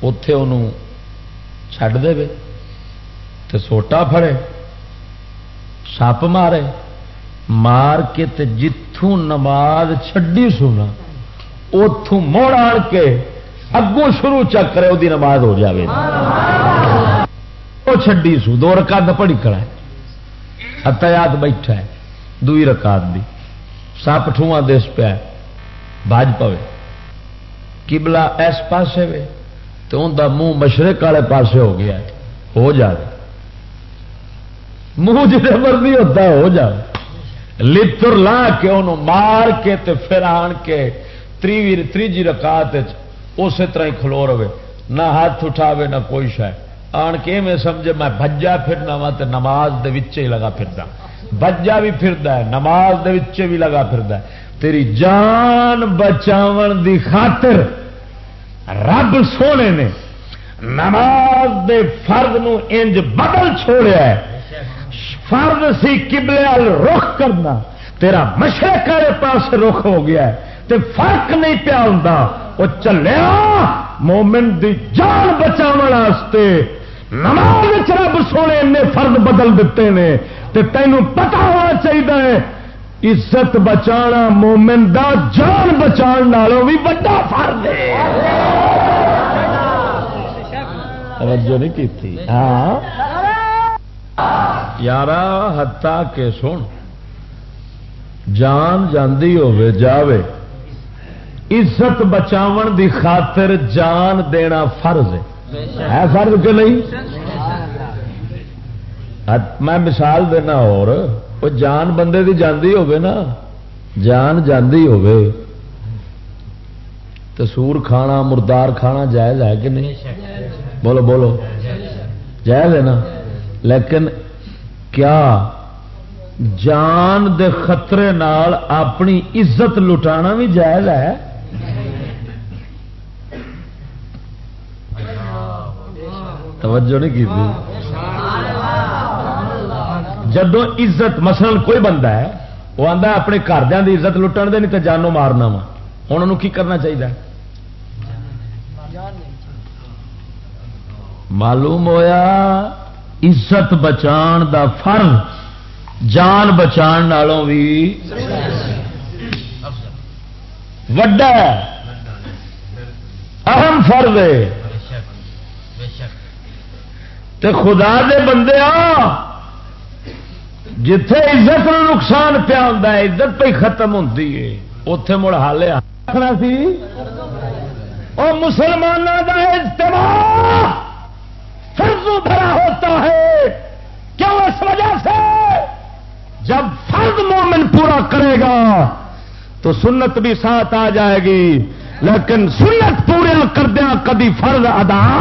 اتے انہوں چھڈ دے تے سوٹا پھڑے سپ مارے مار کے تے جتوں نماز چڈی سونا اتوں موڑ آ کے اگوں شروع چکر وہ نماز ہو جائے وہ چڈی سو دو رکعت پڑی کڑا ہے اتیات بیٹھا ہے دوئی رکعت دی سپ ٹھواں دس پیا باج پوے کبلا اس پاسے وے تو ان کا منہ مشرق والے پاسے ہو گیا ہے، ہو جائے منہ جتنے مرضی ہوتا ہے، ہو جائے لتر لا کے انہوں مار کے تے پھر آن کے تری تیجی رکاط اسی طرح ہی کھلو رہے۔ نہ ہاتھ اٹھاوے، نہ کوئی شاید آن کے میں سمجھے، میں بجا پھرنا وا تو نماز دے ہی لگا پھردا۔ بجا بھی پھردا ہے، نماز دے بھی لگا پھردا ہے۔ تیری جان بچاون دی خاطر رب سونے نے نماز دے فرد نو انج بدل چھوڑیا ہے۔ فرد سی کبلے رخ کرنا، تیرا مشرق والے پاس رخ ہو گیا ہے۔ تے فرق نہیں پیا ہوں وہ چلیا مومن دی جان بچاؤ نماز رب سونے فرد بدل دیتے ہیں تے تینوں پتا ہونا چاہیے عزت بچانا، مومن دا جان بچاؤ بھی بڑا فرد ہے۔ توجہ نہیں کی تھی ہاں۔ یار ہتا کے سن، جان جاندی ہوے جاوے۔ عزت بچاون دی خاطر جان دینا فرض ہے۔ فرض کہ نہیں؟ میں مثال دینا اور۔ وہ جان بندے دی جاندی ہوگی نا جان جاندی ہوگی تو سور کھانا مردار کھانا جائز ہے کہ نہیں بولو بولو جائز ہے نا لیکن کیا جان دے خطرے نال اپنی عزت لٹانا بھی جائز ہے توجہ نہیں کی جدو عزت، مثلا کوئی بندہ ہے، وہ آتا اپنے گھردیا کی عزت لٹن دے، نہیں تو جانو مارنا وا۔ ہوں کی کرنا چاہیے معلوم ہویا، عزت بچان دا فرض، جان بچان نالوں بھی وڈا اہم فرض ہے۔ تے خدا دے بندے آ جتھے عزت نقصان پیا ہوں عزت پہ ختم ہوتی ہے۔ اتے مڑ حال آخنا سی وہ مسلمانوں کا اجتماع فرضوں بھرا ہوتا ہے۔ کیوں؟ اس وجہ سے جب فرض مومن پورا کرے گا، تو سنت بھی ساتھ آ جائے گی۔ لیکن سنت پوریا کردیا کدی فرض ادا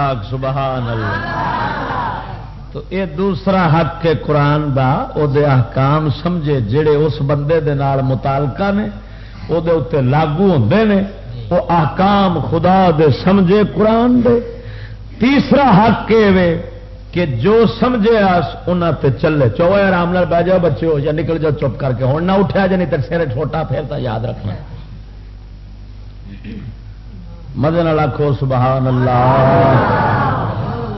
مدن سبحان اللہ۔ تو یہ دوسرا حق کے قرآن دا، او دے احکام سمجھے، جڑے اس بندے دے نال متعلقہ نے وہ لاگو ہوتے ہیں وہ احکام خدا دے سمجھے قرآن دے۔ تیسرا حق کے وے کہ جو سمجھے آس انہوں تے چلے۔ چو آرام بہ جاؤ، بچے ہو یا نکل جاؤ، چپ کر کے۔ ہوں نہ اٹھا جی نہیں تو سر چھوٹا پھر یاد رکھنا۔ مدن آخو سبحان اللہ۔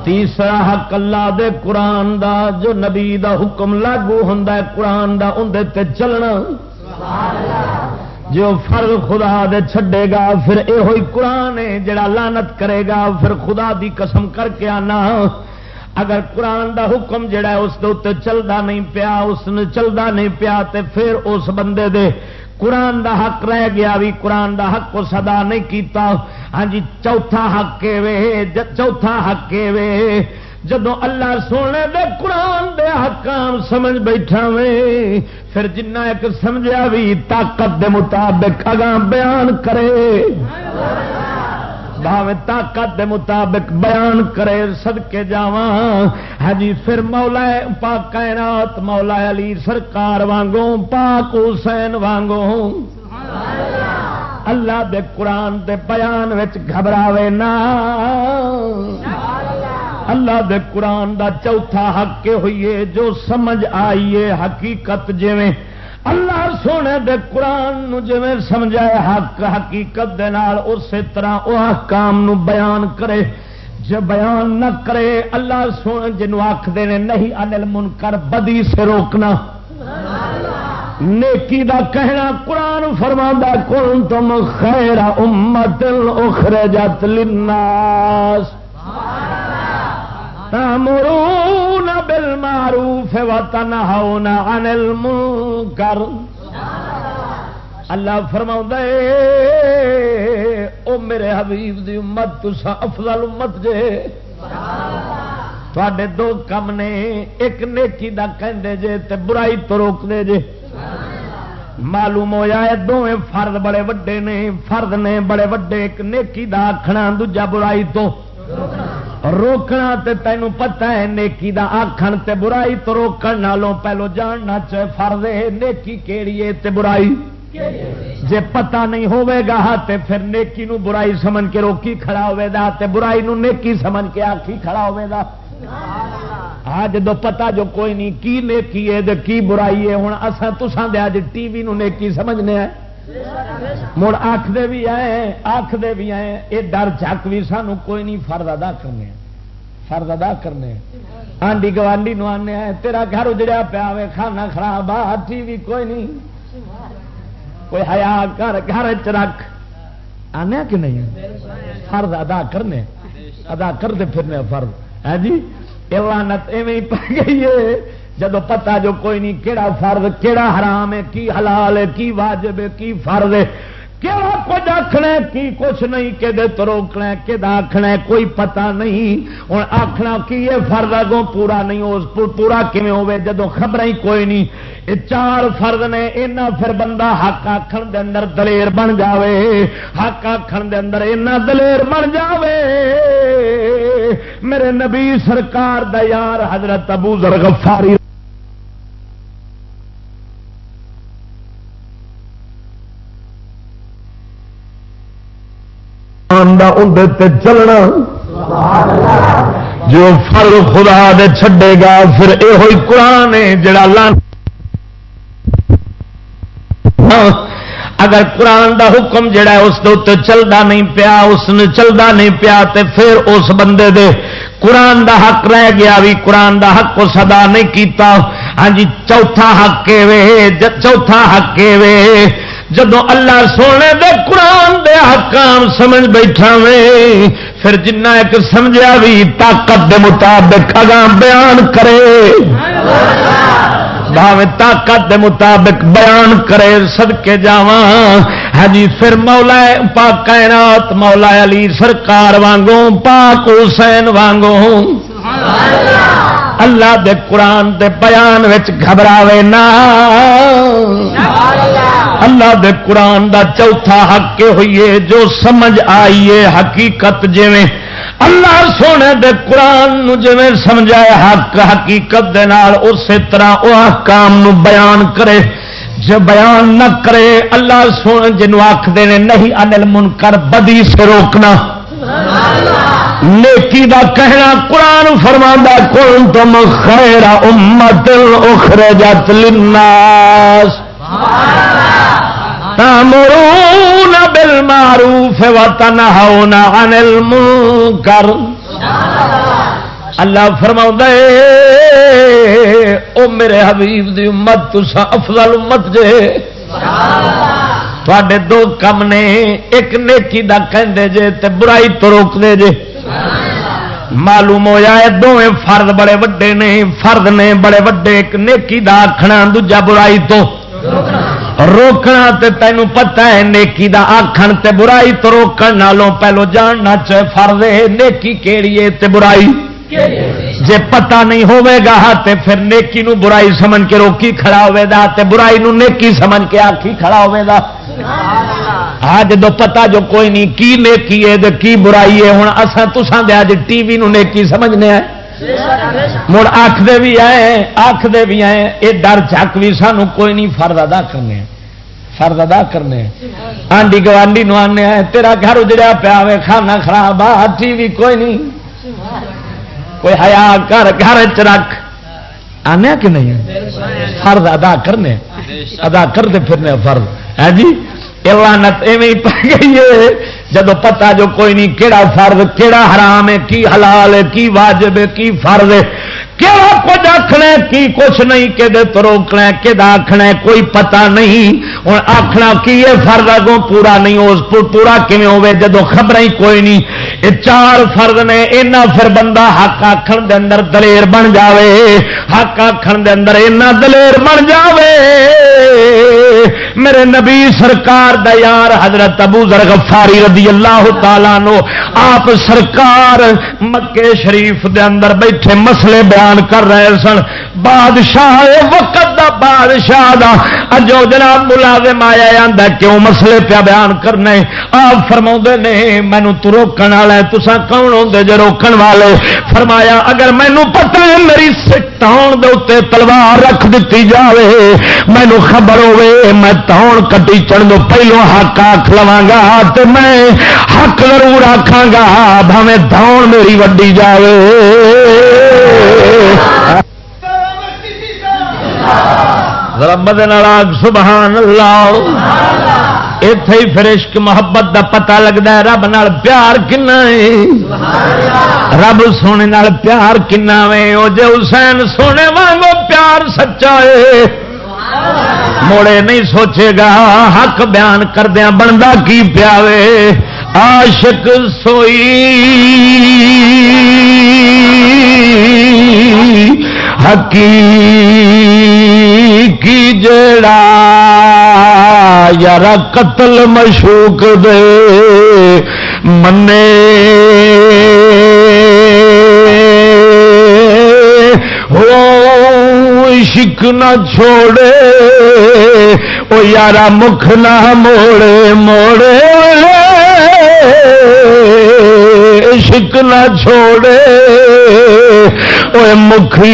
تیسرا حق اللہ دے قرآن دا، جو نبی دا حکم لاگو ہوں قرآن دا اندر تے چلنا۔ جو فرض خدا دے چھڈے گا، پھر یہ ہوئی قرآن ہے جڑا لانت کرے گا، پھر خدا دی قسم کر کے آنا۔ اگر قرآن دا حکم جڑا ہے، اس دے چلتا نہیں پیا، اس نے چلتا نہیں پیا، تے پھر اس بندے دے قرآن دا حق رہ گیا بھی قرآن دا حق کو سدا نہیں کیتا۔ ہاں جی چوتھا حق وے چوتھا حق وے۔ جدو اللہ سونے دے قرآن دے حکام سمجھ بیٹھا وے، پھر جنہ ایک سمجھا بھی طاقت دے مطابق اگاں بیان کرے۔ بھاوے طاقت دے مطابق بیان کرے سدکے جا ہاں جی پھر مولا پاک کائنات، مولا علی سرکار وانگوں، پاک حسین وانگوں۔ سبحان اللہ دے قرآن دے بیان وچ گھبراوے نا اللہ دے قرآن دا چوتھا حق کے ہوئیے جو سمجھ آئیے حقیقت جویں اللہ سونے دے قرآن نو جویں سمجھائے حق، حقیقت دے نال اسی طرح وہ کام نو بیان کرے۔ جو بیان نہ کرے، اللہ سونے جنو آخ دے نہیں انل من کر بدی سے روکنا۔ نیکی دا کہنا قرآن فرما کون تم خیر امت اخرجت للناس۔ تامرون بالمعروف وتنهون عن المنكر اللہ فرما او میرے حبیب دی امت تسا افضل امت جے. تھوڑے دو کم نے، ایک نیکی دا کہندے جے تے برائی تو روک دے جے۔ معلوم ہوا ہے دونیں فرد بڑے وڈے نے، فرد نے بڑے وڈے، ایک نیکی دا آخنا دوجا برائی تو۔ روکنا تے تینوں پتہ ہے، نیکی دا آخن تے برائی تو روکن نالوں پہلو جاننا چاہے فرد ہے، نیکی کیڑی ہے تے برائی؟ جے پتہ نہیں ہوئے گا تے پھر نیکی نو برائی سمجھ کے روکی کھڑا ہوئے دا تے برائی نو نیکی سمجھ کے آخی کھڑا ہوئے دا ہاں جدو پتا جو کوئی نہیں، کی نیکی ہے کی برائی ہے؟ ہوں اصا تسان دے اج ٹی وی نو نیکی سمجھنے ہیں۔ مڑ آخر بھی آئے آخر بھی آئے یہ ڈر چک بھی سانو کوئی نہیں فرد ادا کرنے فرد ادا کرنے آنڈی گوانڈی نو آنے تیرا گھر اجڑیا پیا وے کھانا خراب آ، ٹی وی کوئی نہیں۔ کوئی ہیا کر، گھر چ رکھ۔ آنے کہ نہیں؟ فرد ادا کرنے ادا کرتے پھرنے فرد ہے ہاں جی؟ لانت ایویں پی گئی ہے۔ جدو پتا جو کوئی نہیں کہڑا فرد کہڑا حرام ہے، کی حلال ہے، کی واجب ہے، کی فرد ہے کہڑا کچھ آخنا کی کچھ نہیں کہ روکنا کہ آخنا کوئی پتا نہیں۔ ہوں آخنا کی یہ فرد اگوں پورا نہیں، اس پورا کیون ہوے جدو خبر ہی کوئی نہیں۔ یہ چار فرد نے، اینا پھر بندہ حق آخر دے اندر دلیر بن جاوے۔ حق آخر دے اندر اینا دلیر بن جاوے۔ میرے نبی سرکار دا یار حضرت ابو ذر غفاری بندہ اندر چلنا۔ جو فر خدا دے چھڈے گا، پھر یہ ہوئی قرآن ہے جڑا لان اگر قرآن دا حکم جڑا ہے اس دے چلتا نہیں پیا، اس نے چلتا نہیں پیا تے پھر اس بندے دے قرآن دا حق رہ گیا بھی قرآن دا حق کو سدا نہیں کیتا۔ ہاں جی چوتھا حق کے وے چوتھا حق کے وے جدو اللہ سونے دے قرآن دے حکام سمجھ بیٹھا وے، پھر جنہ ایک سمجھا بھی طاقت دے مطابق اگاں بیان کرے۔ بھاوے طاقت دے مطابق بیان کرے سدکے جا ہاں جی پھر مولا پاک کائنات، مولا علی سرکار وانگوں، پاک حسین وانگوں۔ سبحان اللہ۔ اللہ دے قرآن دے بیان وچ گھبراوے نا۔ اللہ دے قرآن دا چوتھا حق کے ہوئیے، جو سمجھ آئیے حقیقت جویں۔ اللہ سونے دے قرآن نو جویں سمجھائے حق، حقیقت دے نال اسی طرح وہ کام نو بیان کرے۔ جو بیان نہ کرے، اللہ سونے جنو آخ دے نہیں انل من کر بدی سے روکنا۔ اللہ نیکی دا کہنا قرآن فرما کون تم خیر امت اخرجت للناس. تامرون بالمعروف وتنهون عن المنکر. اللہ فرما او میرے حبیب دی امت تسا افضل امت جے۔ تھوڑے دو کم نے ایک نیکی دا کہندے جے تے برائی تو روک دے جے معلوم ہو جائے دونیں فرد بڑے وڈے نے فرد نے بڑے وڈے ایک نیکی دا آخنا دوجا برائی تو روکنا تے تینوں پتہ ہے نیکی دا آخن تے برائی تو روکن نالوں پہلو جاننا چاہے فرد ہے نیکی کیڑی ہے تے برائی کیڑی جے پتہ نہیں ہوئے گا تے پھر نیکی نو برائی سمجھ کے روکی کھڑا ہوئے دا تے برائی نو نیکی سمجھ کے آخی کھڑا ہوئے دا ہاں جدو پتا جو کوئی نہیں کی نیکی ہے کی برائی ہے ہوں اصا تسان دیا جی ٹی وی نو نیکی سمجھنے آئے مڑ آخر بھی آئے آخر بھی آئے یہ ڈر چک بھی سانو کوئی نہیں فرد ادا کرنے فرد ادا کرنے آنڈی گوانڈی نو آنے آئے تیرا گھر اجڑیا پیا وے کھانا خراب، آ ٹی وی کوئی نہیں۔ کوئی ہیا کر، گھر چ رکھ۔ آنے کہ نہیں؟ فرد ادا کرنے۔ ادا کرتے پھرنے فرد ہے ہاں جی؟ لانت ایویں پی گئی ہے۔ جب پتا جو کوئی نہیں کہڑا فرد کہڑا حرام ہے، کی حلال ہے، کی واجب ہے، کی فرد ہے۔ کہڑا کچھ آخنا کی کچھ نہیں، کہ روکنا کہ آخنا کوئی پتا نہیں۔ ہوں آخنا کی یہ فرد اگوں پورا نہیں، اس پورا کیون ہوے جدو خبر ہی کوئی نہیں۔ یہ چار فرد نے اینا پھر بندہ حق آخر دے اندر دلیر بن جاوے۔ حق آخر دے اندر اینا دلیر بن جاوے۔ میرے نبی سرکار دا یار حضرت ابو ذر غفاری رضی اللہ تعالیٰ نو آپ سرکار مکے شریف دے اندر بیٹھے مسئلے بیان بیان کر رہے سن۔ بادشاہ وقت دا بادشاہ دا۔ اجو جناب ملازم آیا آندا کیوں مسئلے پیا بیان کرنے؟ آپ فرما نے، مینو تو روکن والا تسا کون ہوتے جے روکن والے؟ فرمایا، اگر مینو پتا ہے، میری سٹاؤن دے اتنے تلوار رکھ دیتی جاوے، مینو خبر ہوے میں تاؤن کٹی چڑھ دو، پہلو حق آخ لوا گا تو میں حق ضرور آخا گا بھاوے داؤن میری وڈی جائے رب سبحان اللہ۔ اتے ہی پھر عشق محبت دا پتا لگتا ہے، رب نال پیار کنا رب سونے نال پیار کنا وے۔ وہ جے حسین سونے وانگو پیار سچا ہے۔ موڑے نہیں سوچے گا، حق بیان کردیا بنتا کی پیاوے عاشق سوئی۔ حقی کی جڑا یار قتل مشوق دے منے عشق نہ چھوڑے، او یارا مکھ نہ موڑے موڑے عشق نہ چھوڑے او مکھی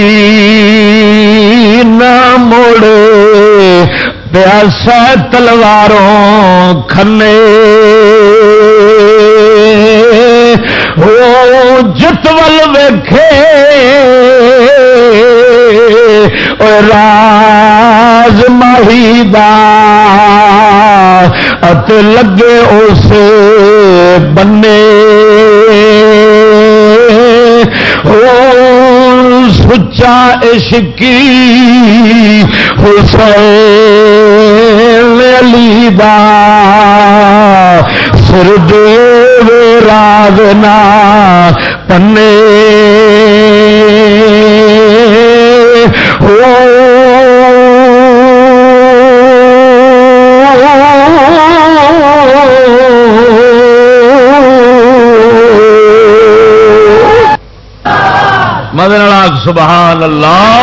نہ موڑے پیاسا تلواروں کھنے وہ جتول ویکھے راز ماہی ات لگے اس بنے سچا عشقی حسین علی دا سر دے پنے۔ نا آگ، سبحان اللہ۔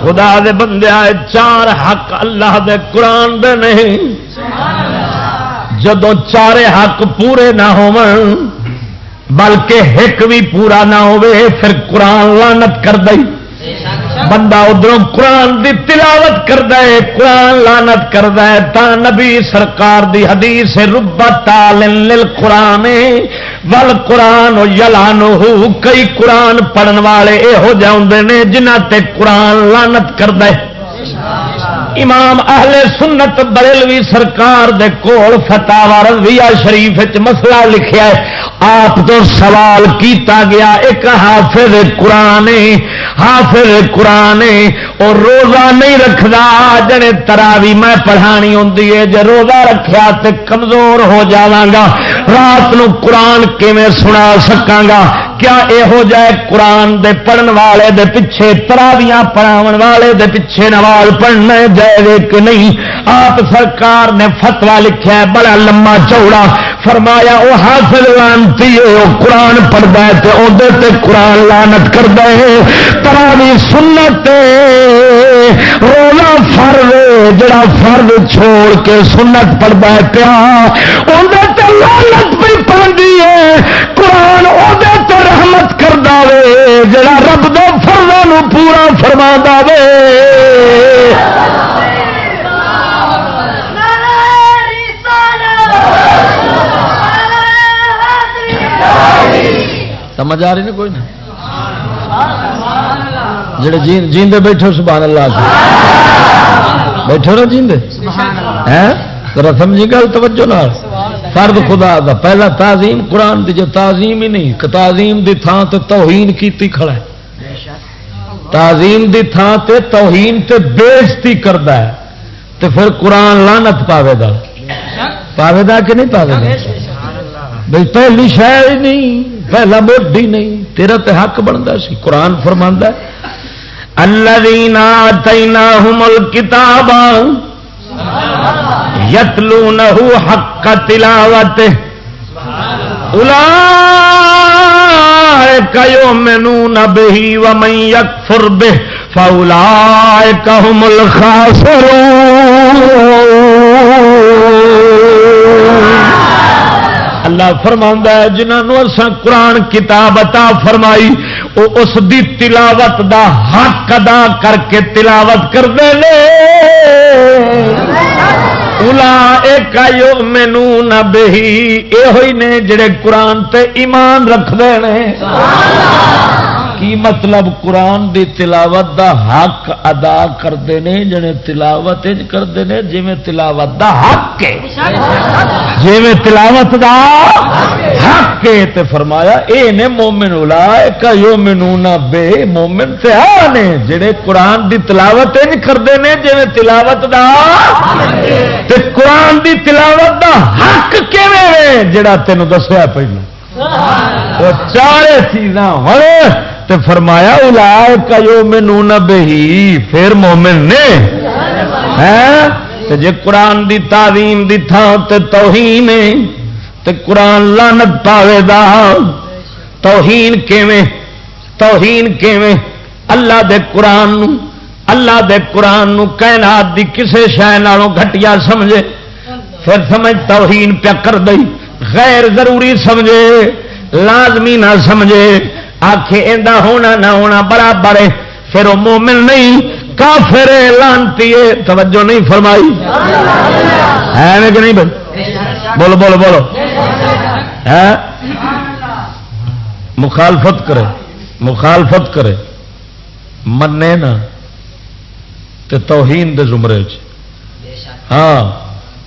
خدا دے بندے چار حق، اللہ دے قرآن دے نہیں۔ جدو چارے حق پورے نہ ہو بلکہ ایک بھی پورا نہ پھر قرآن لانت کر دئی۔ بندہ ادھر قرآن دی تلاوت کر قرآن لانت کر تا نبی سرکار دی حدیث ربت قرآن ول قرآن یلانو کئی قرآن پڑھن والے یہو جہ نے جنہ تے قرآن لانت کر امام اہل سنت بریلوی سرکار دے کول فتح رضویہ شریف مسئلہ لکھیا ہے۔ آپ تو سوال کیتا گیا، ایک حافظ قرآن حافظ قرآن اور روزہ نہیں رکھدا جڑے تراوی میں پڑھانی ہوندی ہے، جے روزہ رکھیا تے کمزور ہو جاواں گا، رات نو قرآن کیویں سنا سکاں گا؟ کیا ہو جائے قرآن دے پڑھن والے دے پیچھے تراویاں پڑھاو والے دے پیچھے نماز پڑھنا جائے کہ نہیں آپ سرکار نے فتوا لکھا ہے بڑا لما چوڑا فرمایا وہ حاصل لانتی ہے وہ قرآن پڑھتا ہے تو اندر قرآن لانت کرتا ہے تراوی سنت رولا فرد جڑا فرد چھوڑ کے سنت پڑھتا ہے پیا۔ اندر لانت بھی پڑھتی ہے۔ قرآن اندر رحمت کر دے جڑا رب دے فرضوں پورا فرما دے سمجھ آ رہی نا کوئی؟ نہیں جڑے جیندے بیٹھو سبحان اللہ سے۔ بیٹھو نا جیندے؟ سمجھی گل توجہ نال۔ فرد خدا دا پہلا تعظیم قرآن دی جو تعظیم ہی نہیں تعظیم دی تھان تے توہین کیتی کھڑا ہے۔ تعظیم دی تھان تے توہین تے بےزتی کردا ہے۔ تے پھر قرآن لانت پاوے دا پاوے دا کہ نہیں پاوے دا بھائی پہلی ہی نہیں پہلا موڈی نہیں تیرا تے حق بنتا سی۔ قرآن فرماندا ہے الذین آتیناہم الکتاب یتلو نہ حق تلاوت يؤمنون به ومن يكفر به فاولئك هم الخاسرون اللہ فرما ہے جنہوں اسا قرآن کتاب عطا فرمائی وہ اس دی تلاوت دا حق ادا کر کے تلاوت کرتے ایک مینو نہ بہی یہ جڑے قرآن تے ایمان رکھتے ہیں۔ کی مطلب قرآن دی تلاوت دا حق ادا کرتے ہیں جڑے تلاوت کرتے ہیں جی تلاوت دا حق ہے۔ جی تلاوت دا حق تے فرمایا، اے نے مومن الا یو مینو بے مومن تے نے۔ جڑے قرآن دی تلاوت کرتے ہیں جی تلاوت دا تے قرآن دی تلاوت دا حق کیویں جڑا تینوں دسیا پہلے چار چیزاں تے فرمایا الا کجو مینو نہ بہی، پھر مومن نے۔ ہاں؟ جے قرآن دی تعظیم دی تھان تے توہین تے قرآن لانت پاوے دا۔ توہین کیویں؟ توہین کیویں؟ اللہ دے قرآن نو، اللہ دے قرآن نو کائنات دی کسے شہ نالوں گھٹیا سمجھے۔ پھر سمجھ توہین پیا کر دئی۔ غیر ضروری سمجھے، لازمی نہ سمجھے۔ آخے ادا ہونا نہ ہونا برابر ہے۔ پھر وہ مومن نہیں، کافر لانتی توجہ نہیں فرمائی۔ ہے کہ نہیں بھائی؟ بولو بولو بولو۔ ہے؟ مخالفت کرے مخالفت کرے۔ منے نا تے توہین دے زمرے چ ہاں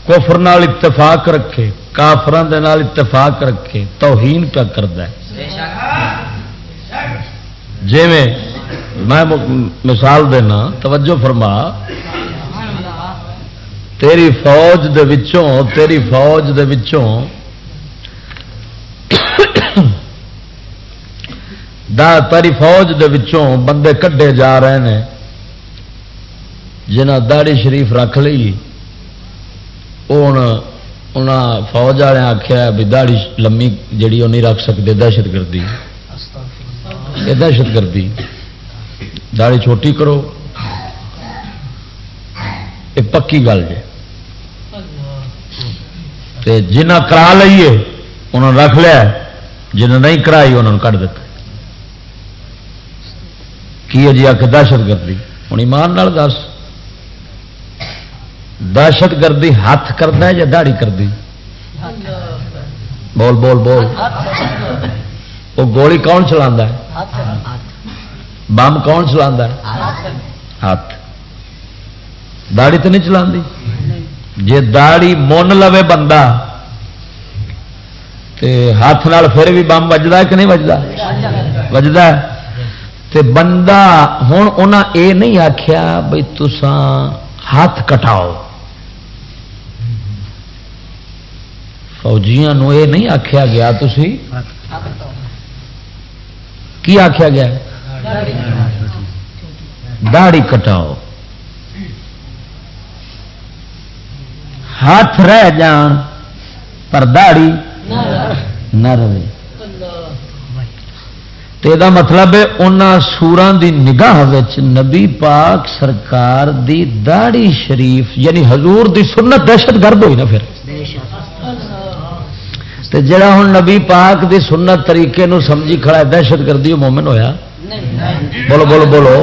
کفر نال اتفاق رکھے کافران دے نال اتفاق رکھے، توہین پہ کرتا ہے۔ جی میں مثال دینا، توجہ فرما۔ تیری فوج دے وچوں، تیری فوج دے وچوں <coughs> دا تیری فوج دے وچوں بندے کڈے جا رہے ہیں جنہ داڑی شریف رکھ لی۔ فوج والے آخیا بھی داڑی لمی جڑی وہ نہیں رکھ سکتے دہشت گردی۔ یہ دہشت گردی، داڑھی چھوٹی کرو یہ پکی گل جی جنہ کرا لیے انہوں نے رکھ لیا جنہیں نہیں کرائی انہوں نے کٹ دیتا کی ہے جی آ کے دہشت گردی؟ ہوں ایمان نال دس۔ دہشت گردی ہاتھ کرتا ہے یا دہڑی کرتی بول بول بول۔ وہ گولی کون چلا بم کون چلا ہاتھ داڑی تو نہیں چلا جی داڑی من لو بندہ تے ہاتھ نال پھر بھی بم وجدا کہ نہیں وجدا؟ وجدا تے بندہ ہوں انہیں یہ نہیں آخیا بھائی تسان ہاتھ کٹاؤ۔ فوجیاں یہ نہیں آخیا گیا تھی کی آخیا گیا داڑی کٹاؤ۔ ہاتھ رہ جان پر داڑی نہ رہے۔ یہ مطلب ہے ان سوران دی نگاہ نبی پاک سرکار دی داڑی شریف یعنی حضور دی سنت دہشت گرد ہوئی نا پھر۔ تے جڑا ہوں نبی پاک دی سنت طریقے نو سمجھی کھڑا ہے، دہشت گردی مومن ہویا؟ بولو بولو بولو۔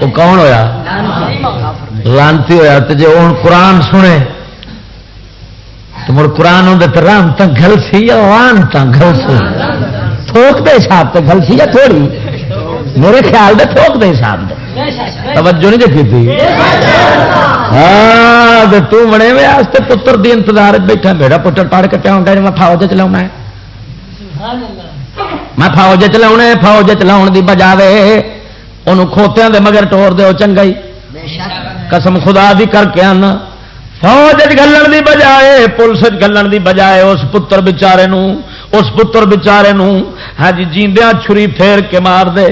وہ کون ہویا؟ لانتی ہوا تو جی ہوں قرآن سنے، تو مڑ قرآن ہوں تو رام گل سی یا وان گل سی تھوک دے حساب سے گل سی یا تھوڑی؟ میرے خیال دے تھوک دے حساب دے۔ توجہ نہیں دیکھی تھی؟ ہاں تو بڑے واسطے پتر دی انتظار بیٹھا میرا پتر پڑھ کے پیا ہوں میں فوج چلا ہے۔ میں فوج چلا فوج چلاؤ دی بجاوے انہوں کھوتیاں دے مگر ٹور دے چنگا ہی قسم خدا دی کر کے آنا فوج گلن دی بجائے پولیس گلن دی بجائے اس پتر بچارے نو اس پتر بچارے نو ہاں جی جیندیا چھری پھیر کے مار دے،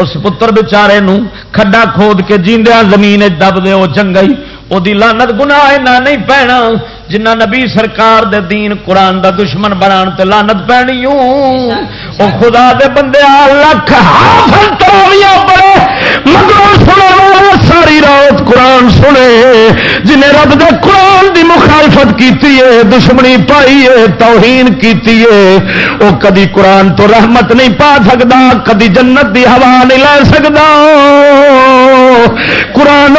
اس پتر بچارے نو کھڈا کھود کے جیندیا زمین دب دے وہ چنگئی وہ لانت گنا نہیں پینا، جنہ نبی سرکار دے دین قرآن دا دشمن بنا تے لانت پینی او خدا دے بندے لکھ ہاں، پڑے۔ مگر ساری رات قرآن سنے، جنہیں رب دے قرآن دی مخالفت کیتی ہے، دشمنی پائی ہے، توہین کیتی ہے وہ کدی قرآن تو رحمت نہیں پا سکتا کدی جنت دی ہوا نہیں لے سکتا قرآن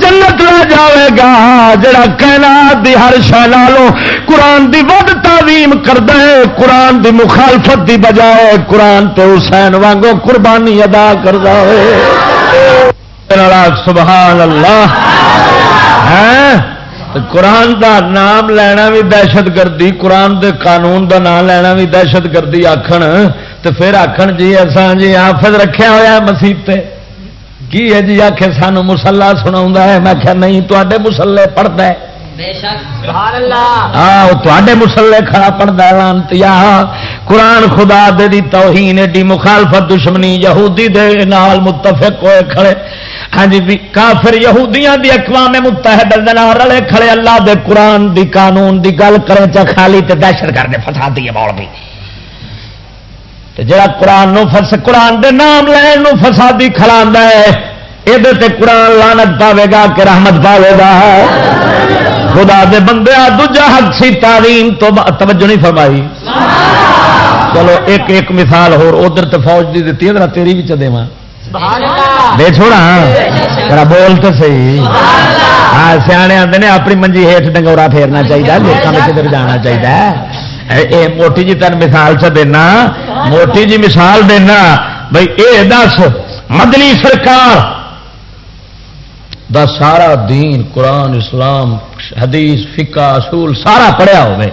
جنت لے جائے گا، جڑا کہنا دی ہر شہلالو قرآن دی ود تعظیم کرد قرآن دی مخالفت دی بجائے قرآن تے حسین وانگو قربانی ادا کر سبحان اللہ ہاں؟ قرآن دا نام لینا بھی دہشت گردی، قرآن دے قانون دا نام لینا بھی دہشت گردی آخر تو پھر آخر جی اسان جی آفت رکھا ہوا مسیح کی ہے جی آخ سان مسلا سنا ہے؟ میں آخیا نہیں تے مسلے پڑھتا ہے۔ تے مسلے کھڑا پڑھتا لانتی قرآن خدا دے دی توہین ایڈی مخالفت دشمنی یہودی دے نال متفق ہوئے کھڑے ہاں جی کافر یہودیاں دی اقوام متحد رلے کھڑے اللہ دے قرآن دی قانون دی گل کرے چا خالی تے دہشت گرد فساد دی بول بھی جڑا قرآن نو فس قرآن دے نام لین نو فسادی کھڑا ہے یہ قرآن لانت پاوے گا کہ رحمت پاوے گا خدا دے بندے دوجا حق سی تعلیم تو توجہ نہیں فرمائی۔ چلو ایک ایک مثال ہو ادھر تو فوج کی دیتی ہے تیری بھی چدے دے چھوڑا بول تو سی ہاں سیانے آتے نے اپنی منجی ہیٹ ڈنگورا پھیرنا چاہیے لوگوں میں کدھر جانا چاہیے موٹی جی تین مثال چ دینا موٹی جی مثال دینا۔ بھائی اے دس مدنی سرکار دا سارا دین، قرآن، اسلام، حدیث، فقہ، اصول، سارا پڑھیا ہوئے۔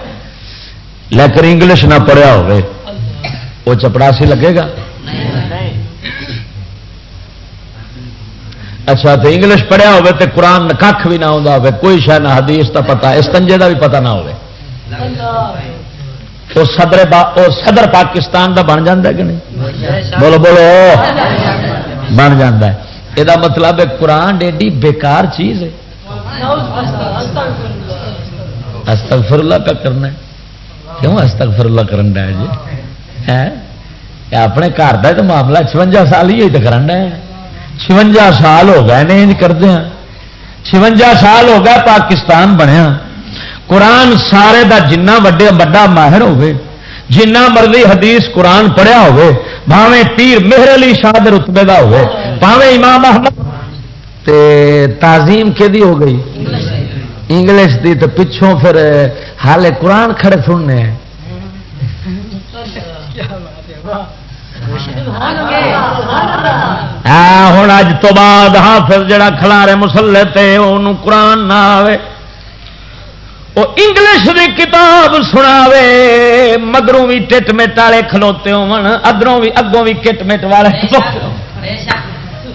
لیکن انگلش نہ پڑھیا ہوئے۔ وہ چپڑاسی لگے گا؟ اچھا تو انگلش پڑھیا ہوئے تو قرآن کھ بھی نہ آتا ہو کوئی شہ نہ، حدیث کا پتا استنجے کا بھی پتا نہ ہو صدر صدر پاکستان کا بن جا کہ نہیں؟ بولو بولو۔ بن جا یہ مطلب ہے قرآن ایڈی بیکار چیز ہے استغفر اللہ پہ کرنا کیوں استغفر اللہ کرن جی ہے اپنے گھر کا تو معاملہ چونجا سال ہی تو کرنا چونجا سال ہو گئے نے کرتے ہیں چونجا سال ہو گیا پاکستان بنیا قرآن سارے دا جنہ وڈے وڈا ماہر ہوگی جنہ مرضی حدیث قرآن پڑھیا ہوگے بھاویں پیر مہر علی شاہ رتبے کا ہوگے بھاویں امام احمد۔ تے تعظیم کہ ہو گئی؟ انگلش دی تو پچھوں پھر حال قرآن کھڑے سننے ہوں اج تو بعد حافظ جڑا کھلارے مسلے تے انہوں قرآن نہ آئے وہ انگلش کی کتاب سناوے۔ مگروں بھی ٹٹ مٹ والے کھلوتے ادروں بھی اگوں بھی کٹ مٹ والے۔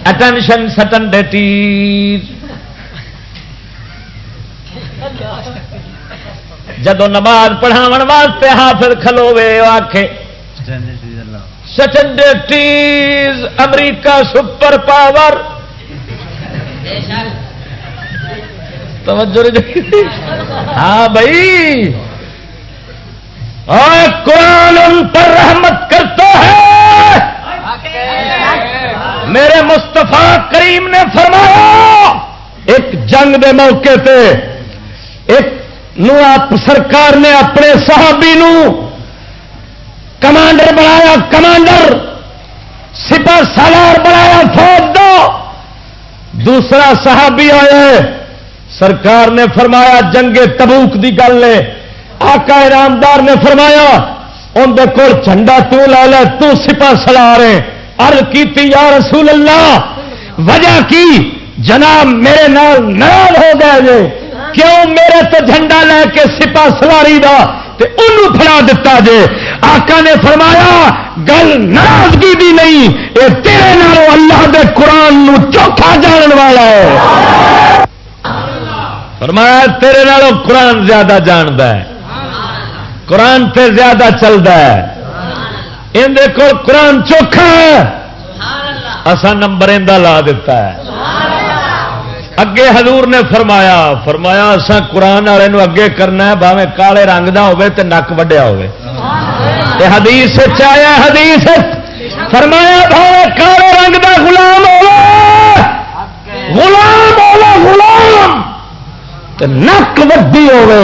اٹینشن سٹن ڈیٹیز جدو نماز پڑھاو واسطے حافظ کھلوے آخ سٹن ڈیٹیز امریکہ سپر پاور توجہ ہاں بھائی اور قرآن ان پر رحمت کرتا ہے میرے مستفا کریم نے فرمایا، ایک جنگ دے موقع تے، ایک نو آپ سرکار نے اپنے صحابی نو کمانڈر بنایا، کمانڈر سپا سالار بنایا، فوج دو۔ دوسرا صحابی آیا سرکار نے فرمایا جنگے تبوک دی گل ہے۔ آقا رامدار نے فرمایا اندر کول جھنڈا تو لا لے، تو سپا سلا رہے ارل کی یا رسول اللہ، وجہ کی؟ جناب، میرے نال ناراض ہو گئے جے کیوں؟ میرے تو جھنڈا لے کے سپا سواری دا تے انہوں پھڑا دیتا جے۔ آقا نے فرمایا، گل ناراضگی بھی نہیں، اے تیرے نالوں اللہ دے قرآن نو چوکھا جان والا ہے۔ فرمایا، تیرے نالوں قرآن زیادہ جانتا ہے۔ قرآن تے زیادہ چلتا ہے۔ اندر کو قرآن چوکھا اسا نمبر اندر لا دیتا ہے۔ اگے حضور نے فرمایا فرمایا اسا قرآن والے اگے کرنا ہے باوے کالے رنگ کا ہوے تے نک وڈیا ہوے حدیث آیا حدیث فرمایا بھاوے کالے رنگ کا غلام ہو غلام ہو غلام نک وڈی ہوے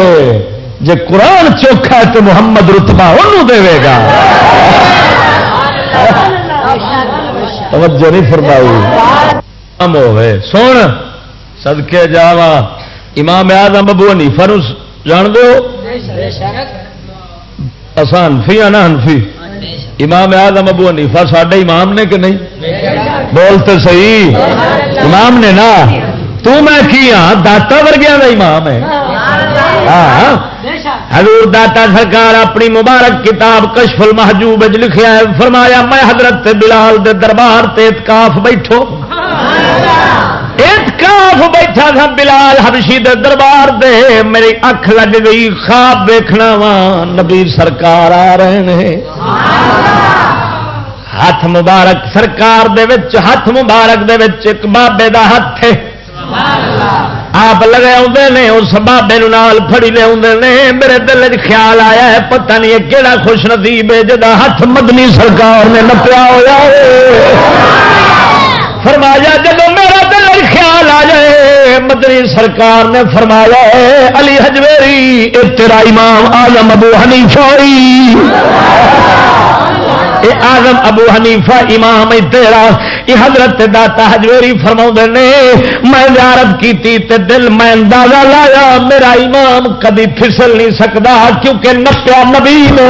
جے قرآن چوکھا ہے تو محمد رتبا انہوں دے گا۔ توجہ نہیں فرمائی۔ ہوے سن سدکے جاوا۔ امام آدم ابو حنیفہ نو جان دو۔ اسا ہنفی ہاں نا ہنفی؟ امام آدم ابو حنیفہ ساڈے امام نے کہ نہیں؟ بولتے صحیح۔ امام نے نا تو میں کی ہاں؟ داتا ورگیا کا امام ہے۔ ہاں۔ حضور داتا سرکار اپنی مبارک کتاب کشف المحجوب لکھیا ہے، فرمایا، میں حضرت بلال دے دربار تے اتکاف بیٹھو۔ اتکاف بیٹھا تھا بلال حبشی دے دربار دے۔ میری اکھ لگ گئی، خواب ویکھنا وا۔ نبی سرکار آ رہے ہیں ہاتھ مبارک سرکار دے وچ، ہاتھ مبارک دے وچ ایک بابے دا ہاتھ ہے۔ سبحان اللہ آپ لگے آدھے اس بابے نال فڑی لے آدھے میرے دل خیال آیا ہے، پتہ نہیں کہڑا خوش نصیب ہے جا ہاتھ مدنی سرکار نے نپیا ہوا فرمایا جب میرا دل خیال آ جائے، مدنی سرکار نے فرمایا علی ہجویری تیرا امام آلم ابو ہنی حنیفائی اے آزم ابو حنیفہ امام تیرا یہ حضرت داتا ہجویری فرما نے، میں زیارت کی تے دل میں اندازہ لایا، میرا امام کدی پھسل نہیں سکتا کیونکہ نپیا نبی نے۔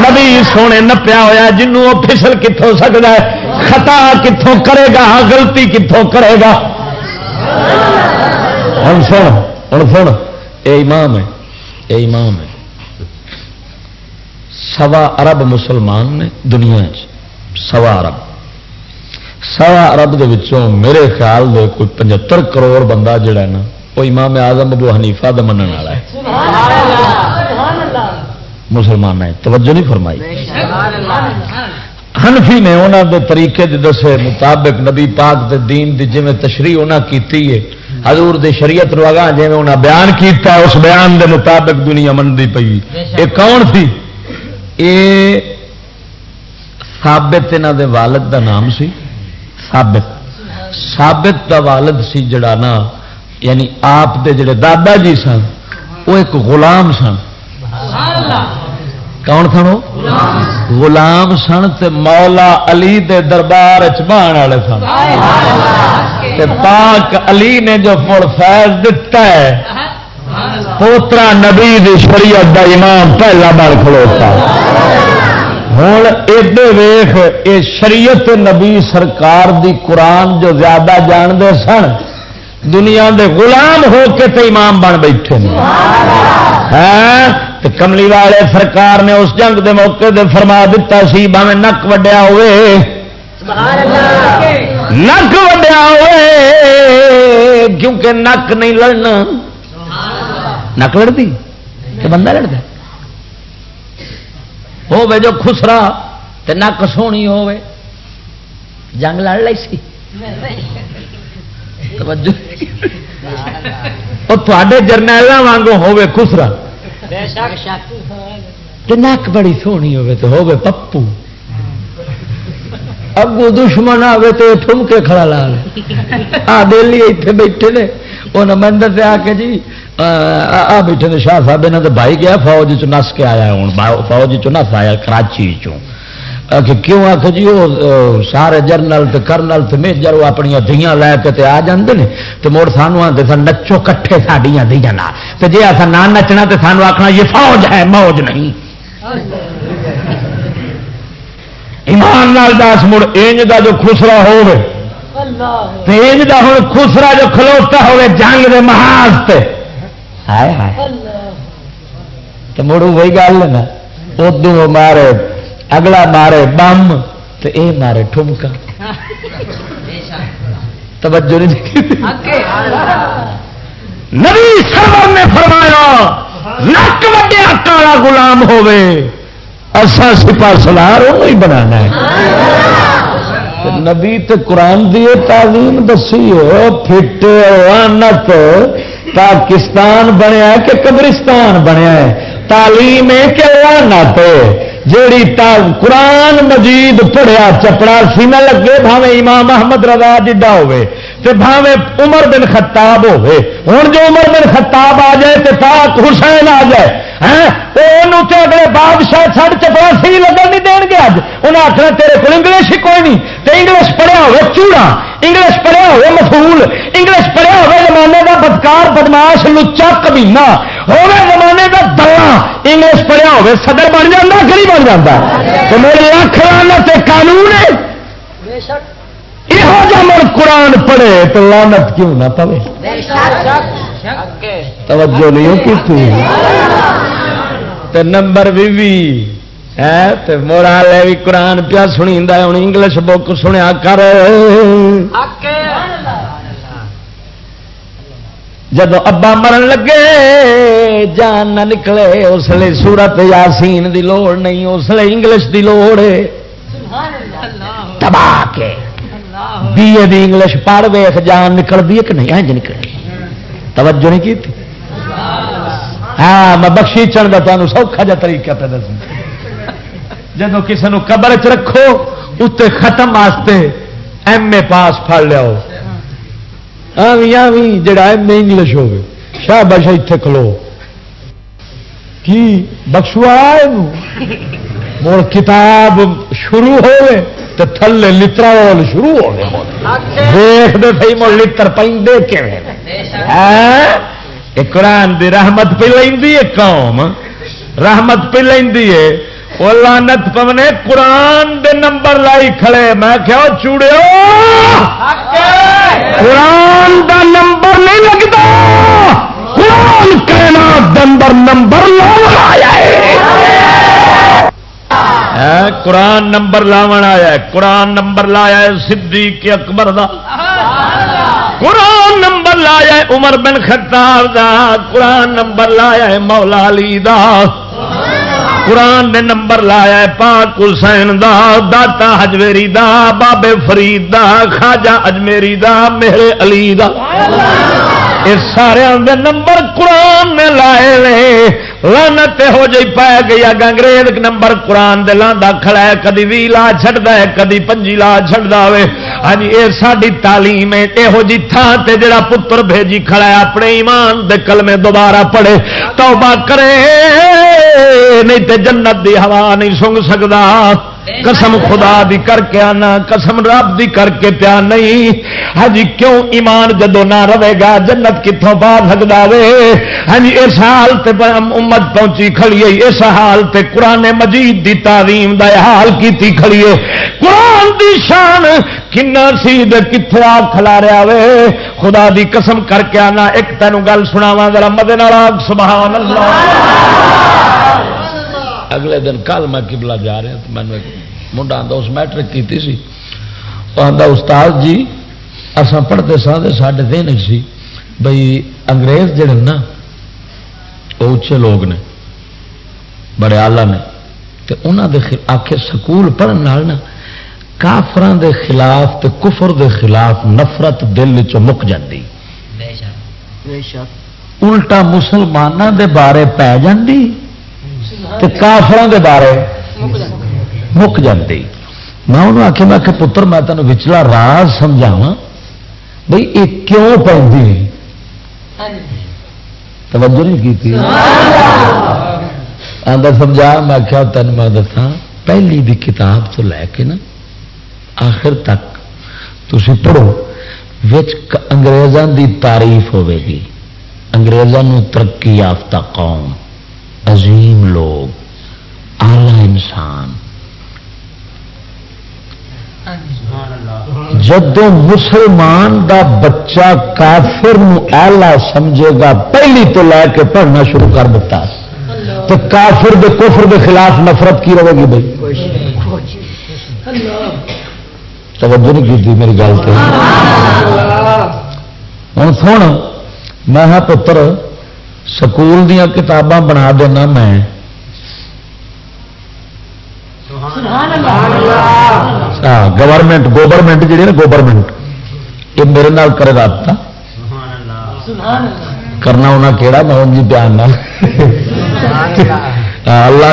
نبی سونے نپیا ہوا جنوں وہ پھسل کتوں سکتا ہے؟ خطا کتوں کرے گا گلتی کتوں کرے گا؟ ہوں سن ہوں سن، اے امام ہے، اے امام ہے۔ سوا ارب مسلمان نے دنیا سوا ارب سوا ارب دے وچوں میرے خیال دے کوئی پچہتر کروڑ بندہ جڑا ہے نا، وہ امام آزم ابو حنیفہ دا منن والا ہے۔ مسلمان ہے توجہ نہیں فرمائی۔ ہنفی نے انہوں دے طریقے دے دسے مطابق نبی پاک دے دین دی جی تشریح انہیں کیتی ہے، حضور دے شریعت رو اگاں جی انہیں بیان کیتا اس بیان دے مطابق دنیا منتی پی یہ کون تھی؟ یہ سابت یہاں دے والد دا نام سی؟ سابت سابت دا والد سی جڑا نا یعنی آپ دے جڑے دادا جی سن وہ ایک غلام سن۔ کون سن غلام سن تے مولا علی دے دربار چبان والے سن۔ تے پاک علی نے جو فیض دتا ہے پوترا نبی دی شریعت دا امام پہلا بار کھلوتا۔ ہوں ایڈے ویخ یہ شریعت نبی سرکار دی قرآن جو زیادہ جانتے سن دنیا دے غلام ہو کے تے امام بن بیٹھے ہیں تے کملی والے سرکار نے اس جنگ دے موقع دے فرما دیتا سی باویں نک وڈیا ہوئے۔ نک وڈیا ہوئے کیونکہ نک نہیں لڑنا۔ نک لڑتی؟ کہ بندہ لڑتا ہوے جو خسرا تے نک سونی ہوے جنگ لڑ لی سی۔ توجہ۔ وہ تے جرنیل وانگو ہوے خسرا۔ تے نک بڑی سونی ہوے تو ہوے پپو۔ اگو دشمن آئے تو ٹھم کے کھڑا لا لے آ اتنے بیٹھے نے۔ وہ مندر سے آ کے جی آ بیٹھے نے شاہ صاحب یہاں تو بھائی گیا فوج چ نس کے آیا ہوں فوج چ نس آیا کراچی چوں کہ کیوں آخ جی وہ سارے جرنل تے کرنل تے میجر وہ اپنی دیا لے کے تے آ جاندے نے تے مڑ سانو آتے سن نچو کٹھے ساڈیاں دیا تے جے ایسا نہ نچنا تے سانو آخنا یہ فوج ہے موج نہیں ایمان نال دس مڑ اینج دا جو خسرا ہوے دا ہوں خسرا جو کھلوتا ہوے جنگ دے محاذ تے ہائے ہائے تو مڑ وہی گل نا ادو مارے اگلا مارے بم تو اے مارے ٹھمکا توجہ نہیں نبی سرور نے فرمایا نک وڈیا کالا گلام ہوے ایسا سپا سلار ہی بنانا ہے نبی تے قرآن دی تعلیم دسی ہو پھٹ نت پاکستان بنیا کہ قبرستان بنیا ہے تعلیم ہے کہ لانت جیڑی قرآن مجید پڑھیا چپڑا سی نہ لگے بھاوے امام محمد رضا جڈا ہوئے تے بھاوے عمر بن خطاب ہوے ہوں جو عمر بن خطاب آ جائے تے پاک حسین آ جائے۔ ہاں؟ اگلے بادشاہ چھڑ چپڑا سی لگن نہیں دین گے اج انہیں آخنا تیرے کو انگلش ہی کوئی نہیں۔ تو انگلش پڑھیا ہوے چوڑا، انگلش پڑھیا ہوے مفول انگلش پڑھیا ہوے زمانے کا بدکار، بدماش، لچا کمینا ہوے زمانے کا دلہ انگلش پڑھیا ہوے صدر بن جاتا کہ نہیں بن جاتا تو میرے لاکھ لانت قانون ہے۔ بے شک۔ یہ جا مر قرآن پڑھے تو لانت کیوں نہ پوے؟ توجہ نہیں کی نمبر بھی مورا لے بھی قرآن پیا سنی ہوں انگلش بک سنیا کر۔ جب ابا مرن لگے، جان نہ نکلے، اس لیے سورت یاسین دی لوڑ نہیں، اس لیے انگلش دی لوڑ۔ تباہ کے۔ بی اے دی انگلش پڑھ ویخ جان نکل دی کہ نہیں؟ انج نکل توجہ نہیں کی ہاں میں بخشی چڑھ کا تمہیں سوکھا جا طریقہ پہ دس جب کسی نے قبر چ رکھو اتنے ختم واسطے ایم اے پاس پڑ لیا جڑا ایم اے انگلش ہو شاہ بادشاہ اتنے کھلو۔ کی بخشوا مڑ کتاب شروع ہوئے تو تھلے لترا شروع ہو گئے۔ دیکھتے سی مڑ لڑ پہ قرآن دی رحمت پہ لینی ہے قوم۔ رحمت پہ لینی ہے۔ وہ لانت پونے قرآن دے نمبر لائی کھڑے۔ میں کیا چوڑے قرآن دا نمبر نہیں لگتا قرآن کہنا نمبر نمبر لایا قرآن نمبر لاون آیا قرآن نمبر لایا صدیق اکبر دا. قرآن نمبر لایا عمر بن خطاب دا. قرآن نمبر لایا مولا علی دا. قرآن نے نمبر لایا ہے پاک حسین دا، داتا ہجویری دا، بابے فرید دا، خواجہ اجمیری دا میرے علی دا. یہ سارے نمبر قرآن نے لائے لے لانت ہو جی پی گئی اگ انگریز نمبر قرآن دے لاندا کھڑا ہے، کدی بھی لا چڑھتا ہے، کدی پنجی لا چڑھتا ہوے ہاں جی یہ ساری تعلیم ہے یہو جی تھان تے جڑا پتر بھیجی کھڑا ہے، اپنے ایمان دے کلمے دوبارہ پڑھے۔ توبہ کرے، نہیں تے جنت دی ہوا نہیں سنگ سکتا قسم خدا دی کر کے آنا، قسم رب دی کر کے پیا نہیں۔ ہاں جی، کیوں ایمان جدو نہ رہے گا؟ جنت کتوں پا سکتا وے ہاں جی، اس حال تے امت پہنچی کھڑی اس حال تے قرآن مجید دی تعلیم دا حال کیتی کھڑی ہے۔ قرآن دی شان کنا سی کتنے آ کھلاریا وے۔ خدا دی قسم کر کے آنا۔ ایک تینوں گل سناوا ذرا مدے سبحان اللہ۔ اگلے دن کل میں کبلا جا رہا تو مینو ایک منڈا آتا اس میٹرک کی سی۔ آتا استاد جی اصا پڑھتے سا سارے دن سی۔ بھائی انگریز جڑے نا وہ اچے لوگ نے بڑے آلہ نے۔ تو انہوں دے آخر سکول پڑھنے نا کافران دے خلاف تے کفر دے خلاف نفرت دل چ مک جاتی الٹا مسلمانوں دے بارے پی جاندی۔ کافر بارے مک جاتی میں انہوں آخیا میں کہ پتر، میں تینوں وچلا راز سمجھاوا بھائی یہ کیوں پہ توجہ نہیں کی آدھا سمجھا، میں آخیا تین میں دسا پہلی دی کتاب تو لے کے نا، آخر تک تھی پڑھو انگریزوں دی تعریف ہوے گی۔ انگریزوں ترقی یافتہ قوم۔ عظیم لوگ آلہ انسان۔ جدو مسلمان دا بچہ کافر آلہ سمجھے گا پہلی تو لے کے پڑھنا شروع کر دیتا تو کافر دے کفر دے خلاف نفرت کی رہے گی بھائی؟ توجہ نہیں کی میری گل تو۔ ہوں سن میں ہاں پتر سکول دیا کتاباں بنا دینا میں۔ گورنمنٹ گوورمنٹ جی نا گوورمنٹ یہ میرے نال کرے رابطہ۔ کرنا انہیں کہڑا میں جی پیان اللہ۔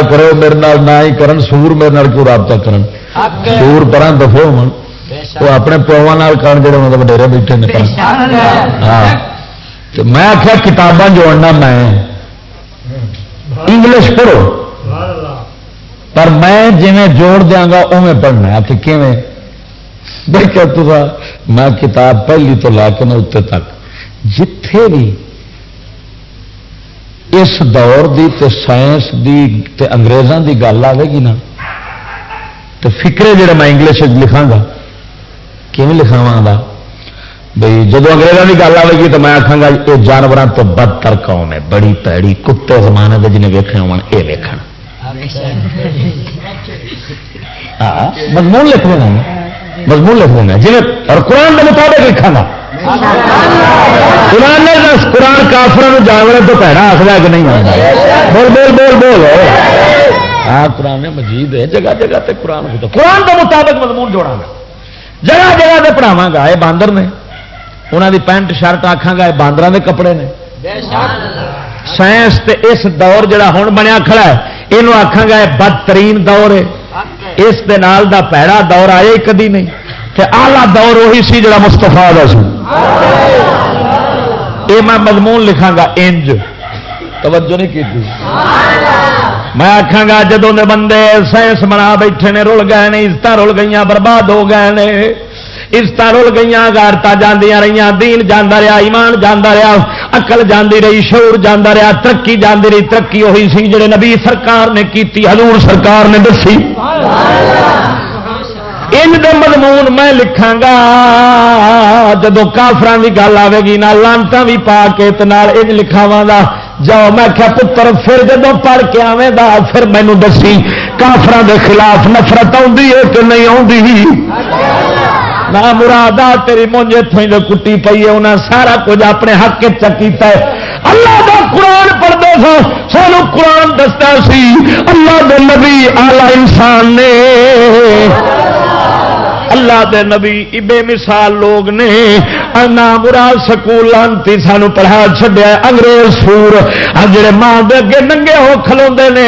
کرو میرے نال نہ ہی کرن سور میرے نال کیوں رابطہ کرن؟ سور پر دفو وہ اپنے پیوا کرن جڑے وڈیرے بیٹھے نے۔ ہاں۔ تو میں آخیا کتاباں جوڑنا میں۔ انگلش پڑھو۔ پر میں جی جوڑ دیا گا اویں پڑھنا آپ کیویں؟ دیکھا تو میں کتاب پہلی تو لا کے اتنے تک۔ جتھے بھی اس دور دی تے سائنس دی تے انگریزاں دی گل آئے گی نا تو فکرے جڑے میں انگلش لکھا گا کیون لکھاوا گا بھائی جب انگریزوں کی گل آئے گی تو میں آخا گا یہ جانوروں تو بدتر قوم ہے؟ بڑی پیڑی، کتے زمانے کے جنہیں ویخے ہو یہ ویک ہاں مضمون لکھ دینا مضمون لکھ دینا جی اور قرآن کے مطابق لکھا گا۔ قرآن نے قرآن کافر جانور تو پیڑا آخر کہ نہیں آتا بول بول بول بول۔ ہاں قرآن مجید ہے۔ جگہ جگہ تے قرآن قرآن کے مطابق مضمون جوڑا گا۔ جگہ جگہ سے پڑھاوا گا۔ یہ باندر نے۔ انہوں دی پینٹ شرٹ آخان گا باندر کے کپڑے نے سائنس تے اس دور جڑا ہوں بنیا کھڑا ہے یہ آخان گا بدترین دور ہے اس دے نال دا پیڑا دور آیا ہی کدی نہیں تے آلہ دور وہی سی جڑا مستفا دا سی یہ میں مضمون لکھا گا انج توجہ نہیں کی میں آخا گا جدوں بندے سائنس بنا بیٹھے نے رل گئے نے عزت رل گئی برباد ہو گئے نے عزت رل گئی گارتا جاندیاں رہی دین جانا رہا ایمان جانا رہا اقل جاندی رہی شعور جانا رہا ترقی جاندی رہی ترقی وہی سی جڑے نبی سرکار نے کیتی حضور سرکار نے دسی۔ ان دے مضمون میں لکھا گا جدو کافران کی گل آئے گی نہ لانتا بھی پا کے ان لکھاوا گا جاؤ میں کیا پتر پھر جدو پڑھ کے آئے گا پھر مینو دسی کافران دے خلاف نفرت آئی ہے کہ نہیں آ نہ مراد تیری مونج اتوں کٹی پی ہے انہیں سارا کچھ اپنے حق چکیتا ہے۔ اللہ کا قرآن پڑھتے سو، سانو قرآن دستا سی۔ اللہ دے نبی آلہ انسان نے اللہ دے نبی بے مثال لوگ نے۔ نام مراد سکول لانتی سانو پڑھا چڈیا انگریز سور۔ جڑے ماں دے اگے ننگے ہو کھلو نے،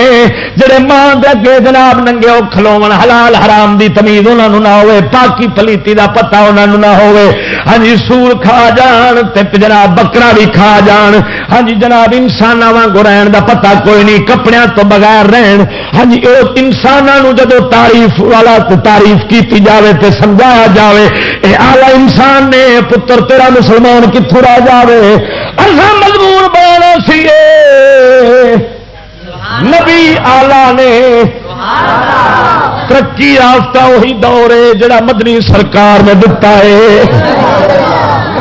جڑے ماں دے اگے جناب ننگے ہو کھلو حلال حرام دی تمیز انہوں نہ ہوے پاکی پلیتی دا پتا انہوں نہ ہوے ہاں جی سور کھا جان تے جناب بکرا بھی کھا جان۔ ہاں جی جناب انسان وانگو رہن دا پتا کوئی نہیں کپڑے تو بغیر رہن۔ ہاں جی انسانوں جدو تعریف والا تعریف کی جاوے تے سمجھایا جاوے، اے آلہ انسان نے پتر تیرا مسلمان کتوں رہ جائے اصا مجبور بنا سی نبی آلہ نے ترقی یافتہ وہی دور ہے جڑا مدنی سرکار نے دتا ہے۔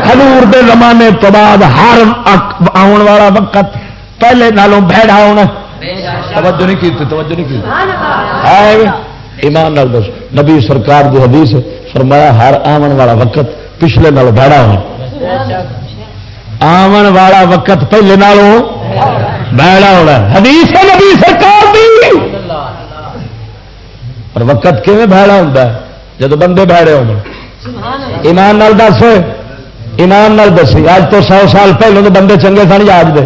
ہلور دے زمانے تو بعد ہر آن والا وقت پہلے نالوں بہڑا ہونا۔ توجہ نہیں کی توجہ نہیں کی ایمان نال دس۔ نبی سرکار دی حدیث فرمایا، ہر آمن والا وقت پچھلے نال بہڑا ہونا آمن والا وقت پہلے نالوں بہڑا ہونا۔ حدیث نبی سرکار دی۔ اور وقت کیون بہڑا ہوتا ہے؟ جب بندے بہڑے ہو ایمان نال دس ایمان نال دسی اج تو سو سال پہلے تو بندے چنگے سن یاد دے۔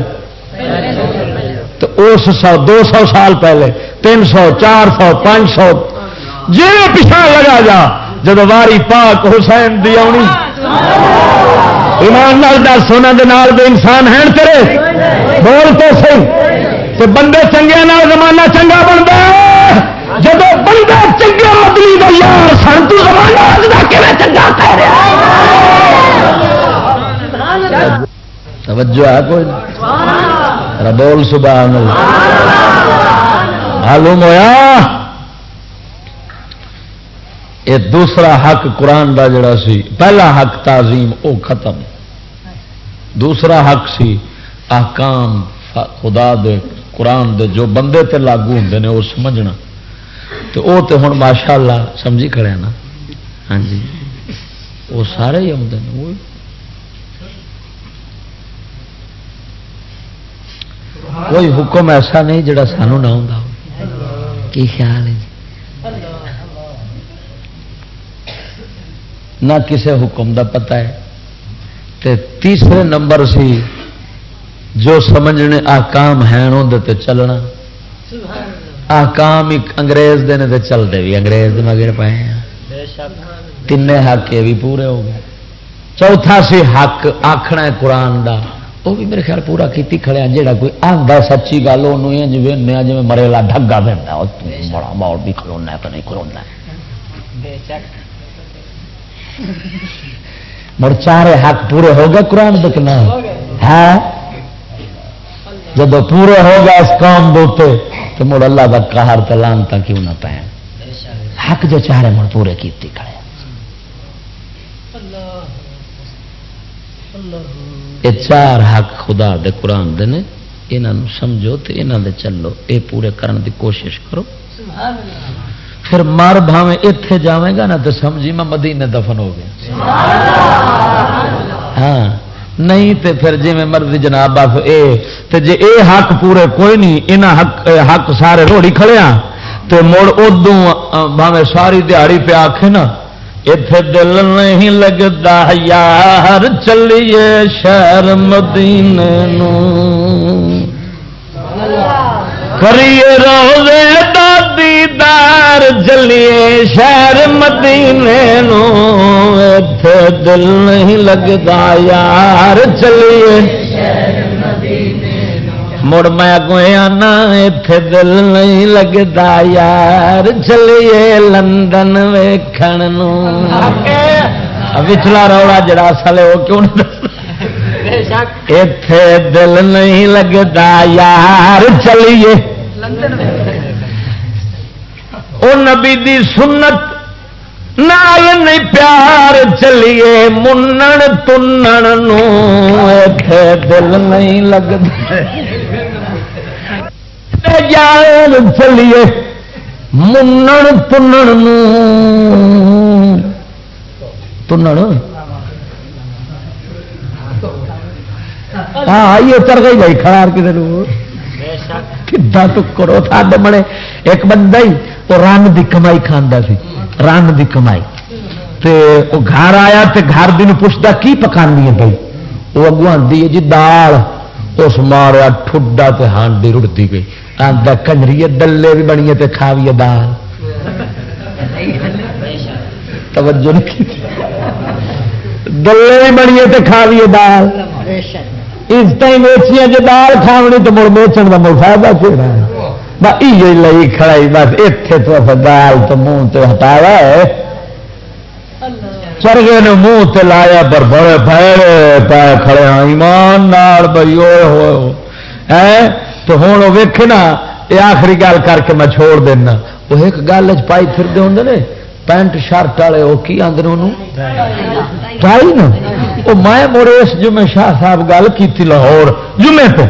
تو اس سو دو سو سال پہلے، تین سو، چار سو، پانچ سو جی پچھا لگا جا، جب واری پاک حسین دی آنی۔ ایمان نال دس انہوں دے دے انسان ہیں تیرے۔ بول تو سی تو بندے چنگے نال زمانہ چنگا بنتا جب بندے چنگے مدنی کا یار سن، تو زمانہ چنگا کہہ رہا توجہ ہے کوئی؟ بول سبحان اللہ۔ معلوم ہوا یہ دوسرا حق قرآن دا جڑا سی، پہلا حق تعظیم، او ختم۔ دوسرا حق سی، احکام خدا دے، قرآن دے، جو بندے تے لاگو ہوں نے وہ سمجھنا۔ تو وہ تو ہوں ماشاء اللہ سمجھی کھڑے نا؟ ہاں جی۔ وہ سارے ہی آتے ہیں، وہ۔ کوئی حکم ایسا نہیں جڑا سانو نہ ہوں کی خیال ہے جی؟ نہ کسے حکم دا پتہ ہے۔ تے تیسرے نمبر سی، جو سمجھنے آکام ہیں اندر چلنا۔ آکام ایک انگریز دے تے چلتے بھی۔ انگریز دے مگر پائے ہیں۔ تین حق یہ بھی پورے ہو گئے۔ چوتھا سی حق آخنا ہے قرآن دا۔ وہ بھی میرے خیال پورا کیتی کھڑے ہیں۔ جہاں کوئی آتا سچی گل وہ جی جی مرےلا ڈگا پھر بڑا ماحول بھی کھلونا کہ نہیں کھلونا مڑ چارے حق پورے ہو گئے قرآن دکھنا ہے جب پورے ہو گئے اس کام دوتے تو مڑ اللہ کا کہار تلانتا کیوں نہ پہ حق جو چارے مڑ پورے کیتی کھڑے یہ چار حق خدا دے قرآن دے نے یہاں سمجھو تو یہاں دے چلو، اے پورے کرن دی کوشش کرو۔ سبحان اللہ پھر مر بھاوے اتے جائے گا نا تو سمجھی میں مدینے دفن ہو گیا۔ ہاں نہیں تے پھر جی میں مرضی جناب بس اے، تے جے اے حق پورے کوئی نہیں یہاں حق حق سارے روڑی کھڑے ہاں۔ تے مڑ ادو بھاوے ساری دیہڑی پہ آخے نا اتے دل نہیں لگتا یار، چلیے شہر مدینے نو کریے روزے دادی دار چلیے شہر مدینے نو دل نہیں لگتا یار چلیے مڑ میں اگویں آنا اتے دل نہیں لگتا یار چلیے لندن ویکھن وچلا رولا جڑا سلے وہ کیوں اتے دل نہیں لگتا یار چلیے وہ نبی دی سنت نال نہیں پیار چلیے منن تنن دل نہیں لگتا جان چلیے منن تنن تنن؟ ہاں یہ اتر گئی بھائی کھڑا کسی کدا تو کرو تھا بڑے ایک بندہ ہی وہ رن کی کمائی کھانا سی رن کی کمائی تے وہ گھر آیا تے گھر دن پوچھتا کی پکانی ہے بھائی وہ اگو آدھی ہے جی دال اس مارا ٹھڈا تے ہانڈی رڑتی گئی آدھا کنجری ڈلے بھی بنی تے کھاویے دال توجہ نہیں ڈلے بھی بنی تے کھاویے دال اس ٹائم ویچیاں جی دال کھاونی تو مڑ بیچن کا مڑ فائدہ کہنا ہے؟ لئی کھڑائی، بس اتنے تو دال تو منہ تو ہٹایا ہے چرگے نے منہ تے لایا پر بڑے پھیڑے پائے کھڑے ہاں ایمان نال بھائی ہوئے تو ہوں ویکھے نا یہ آخری گل کر کے میں چھوڑ دینا۔ وہ ایک گل چ پائی پھرتے ہوں نے، پینٹ شرٹ والے، وہ کی آدھے ٹائی نا۔ وہ میں مڑے اس جمعے شاہ صاحب گل کی لاہور جمعے پہ۔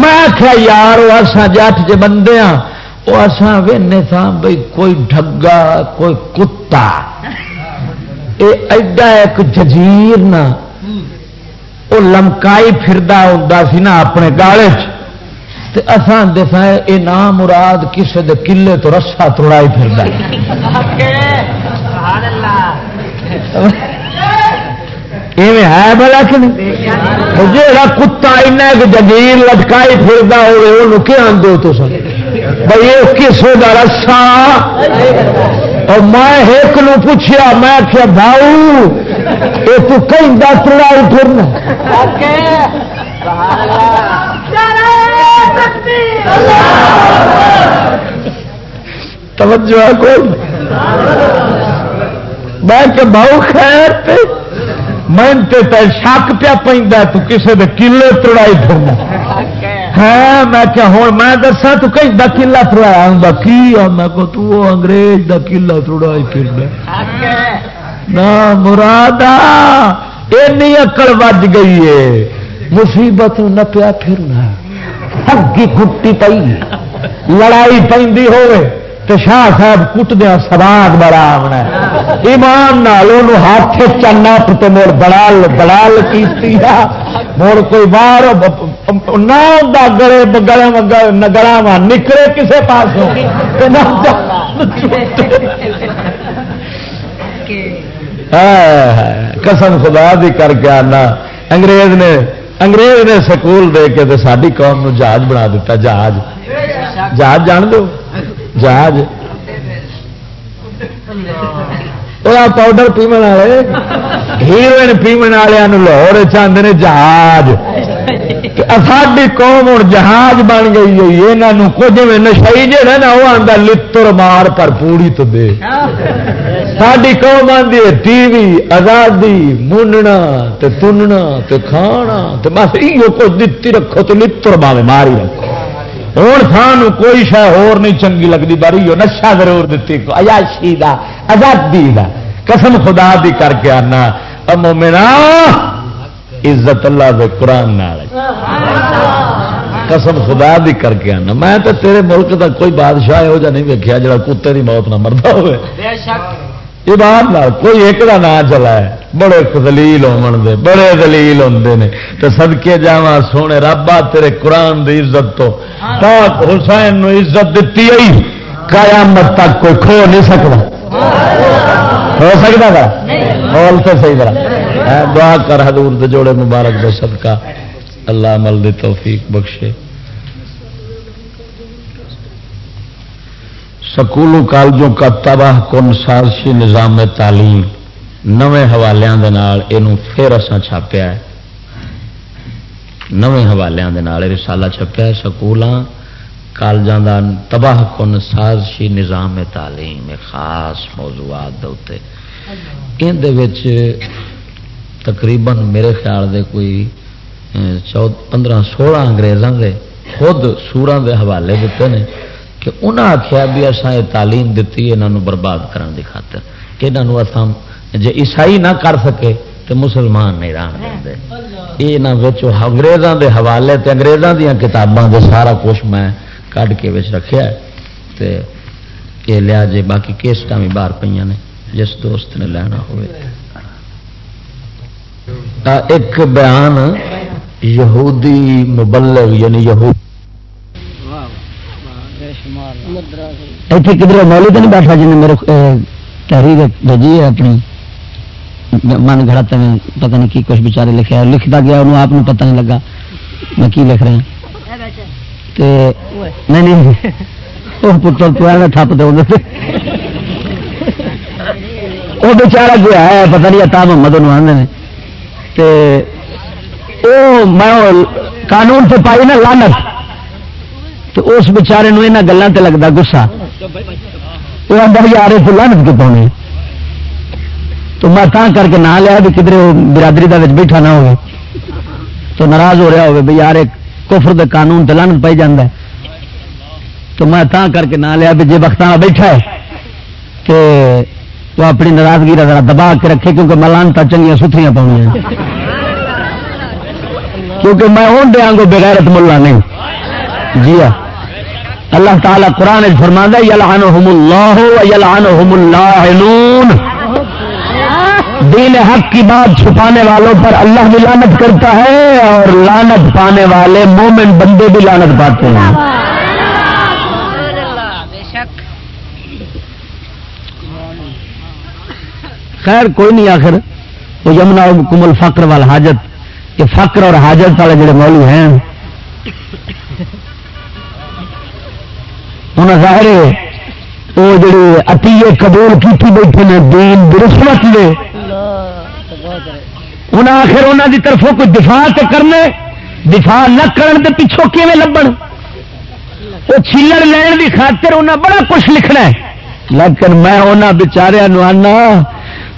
میں آخیا یار وہ اصا جٹ جے بندے ہاں وہ اصا وے تھا بھائی کوئی ڈگا کوئی کتا۔ ایڈا ایک جزیر نا۔ وہ لمکائی پھردا ہوں سی نا اپنے گالے اسان دسا یہ نام مراد کسی دے کلے تو رسا توڑائی <laughs> پھر ہے بلا کہ جا کتا جگیر لٹکائی پھردا ہوئے کیا آدھے تو سر بھائی یہ کسوں کا رسا؟ اور میں ایک نو پوچھا میں آخیا بھاؤ یہ تو کہیں دس پھرنا؟ توجہ کوئی؟ میں کہ بہو خیر میں شک پیا پہ تو کسی کے کلے توڑائی پھرنا۔ ہاں میں کیا ہوں؟ میں دسا تو کہیں دا کلا تھوڑایا ہوں کی؟ ہاں، میں کو تو انگریز دا کلا تھوڑائی پھرنا۔ نہ مراد اینی اکڑ بج گئی ہے۔ مصیبت نہ پیا پھرنا۔ اگی کٹی پی لڑائی پی ہوئے۔ تو شاہ صاحب کٹدیا سواد بڑا آنا ایمان نال ہاتھ چنا تو مڑ بڑال بڑال کی مڑ کوئی باہر نہ گلے گلے گلا نکلے کسے پاس قسم خدا دی کر کے آنا۔ انگریز نے انگریز نے سکول دے کے ساری قوم نو جہاز بنا دیتا جہاز۔ جہاز جان دو؟ جہاز۔ پاؤڈر پیمن والے، ہیروئن پیمن والوں لاہور چاہتے ہیں جہاز۔ ساری قوم ہوں جہاز بن گئی ہوئی یہاں کچھ نشائی جہا نا وہ آتا لر مار پر پوڑی تو دے۔ ساری قوم آتی ہے، ٹی وی، آزادی مننا تننا کھانا بس یہ کچھ دتی رکھو تو لر باوے ماری رکھو۔ ہوں سان کوئی شہ ہور نہیں چنگی لگتی باری نشا ضرور دیتی اجاشی کا آزادی کا قسم خدا دی کر کے آنا۔ مومنا عزت اللہ دے قرآن نال۔ قسم خدا دی کر کے آنا۔ میں تو تیرے ملک کا کوئی بادشاہ یہو جہ نہیں ویکیا جا کتے کی موت نہ مرتا ہوئے۔ یہ بات کوئی ایک کا نام چلا ہے۔ بڑے دلیل دے بڑے دلیل ہوتے ہیں تو سدکے جا سونے رابا تیرے قرآن دی عزت تو۔ پاک حسین نو عزت دیتی آئی قیامت تک کوئی کھو نہیں سکتا۔ ہو سکتا تھا بول تو صحیح طرح دعا کر حضور دے جوڑے مبارک دے صدقہ۔ اللہ عمل دی توفیق بخشے۔ سکولوں، کالجوں کا تباہ کن سازشی نظام تعلیم نویں حوالوں یہ پھر اسان چھاپیا ہے۔ نویں حوالوں رسالہ چھپیا ہے سکولوں کالجوں کا تباہ کن سازشی نظام تعلیم خاص موضوعات تقریباً میرے خیال دے کوئی چود پندرہ، سولہ اگریزوں کے خود سورا کے حوالے دیتے ہیں کہ انہیں آخیا بھی اصا یہ تعلیم دیتی یہاں برباد کرنے کی خاطر، کہ یہاں جی عیسائی نہ کر سکے تو مسلمان نہیں رہن دے یہ اگریزوں کے حوالے تے انگریزوں دیا کتاباں دے سارا کچھ میں کھ کے رکھا ہے۔ یہ لیا جی باقی کیسٹ بھی باہر پہ نے، جس دوست نے لینا ہوئے۔ ایک بیان یہودی مبلغ یعنی یہود اتنے کدھر مولی تو نہیں بیٹھا جن میرے تحریر بجی ہے اپنی من گھڑا میں پتہ نہیں کی کچھ بچارے لکھا لکھتا گیا انہوں آپ پتہ نہیں لگا میں کی لکھ رہا نہیں نہیں وہ پتر تو ٹھپ دے وہ بچارا گیا ہے پتہ نہیں اتا محمد انہوں آدھے میں قانون سے پائی نا لانت تو اس بچارے یہاں گلوں سے لگتا گسا وہ آدھا بھی یار تو لانت کے پاؤنے تو میں تاں کر کے نہ لیا بھی کدھر برادری کا بیٹھا نہ ہو تو ناراض ہو رہا ہوگا بھی یار ایک کفر دے قانون تے لانت پائی جاندہ ہے۔ تو میں تاں کر کے نہ لیا بھی جی وقت بیٹھا ہے کہ وہ اپنی ناراضگی کا ذرا دبا کے رکھے کیونکہ میں لانتا چنگیا ستھریاں پاؤنی کیونکہ میں ہوں دیا گو بغیرت ملا نہیں۔ جی ہاں۔ اللہ تعالیٰ قرآن فرما یلعنہم اللہ یلعنہم اللاعنون. دین حق کی بات چھپانے والوں پر اللہ بھی لانت کرتا ہے اور لانت پانے والے مومن بندے بھی لانت پاتے ہیں۔ خیر، کوئی نہیں آخر، وہ یمنا کمل فقر وال حاجت یہ فقر اور حاجت والے جڑے مولو ہیں انہیں ظاہر ہے وہ جڑے اتیے قبول کی بیٹھے نے، دین برسمت لے انہیں آخر انہوں کی طرفوں کوئی دفاع تو کرنے دفاع نہ کرن دے پچھوں کیون لبن وہ چھلڑ لین کی خاطر انہیں بڑا کچھ لکھنا ہے۔ لیکن میں انہوں بچاریا آنا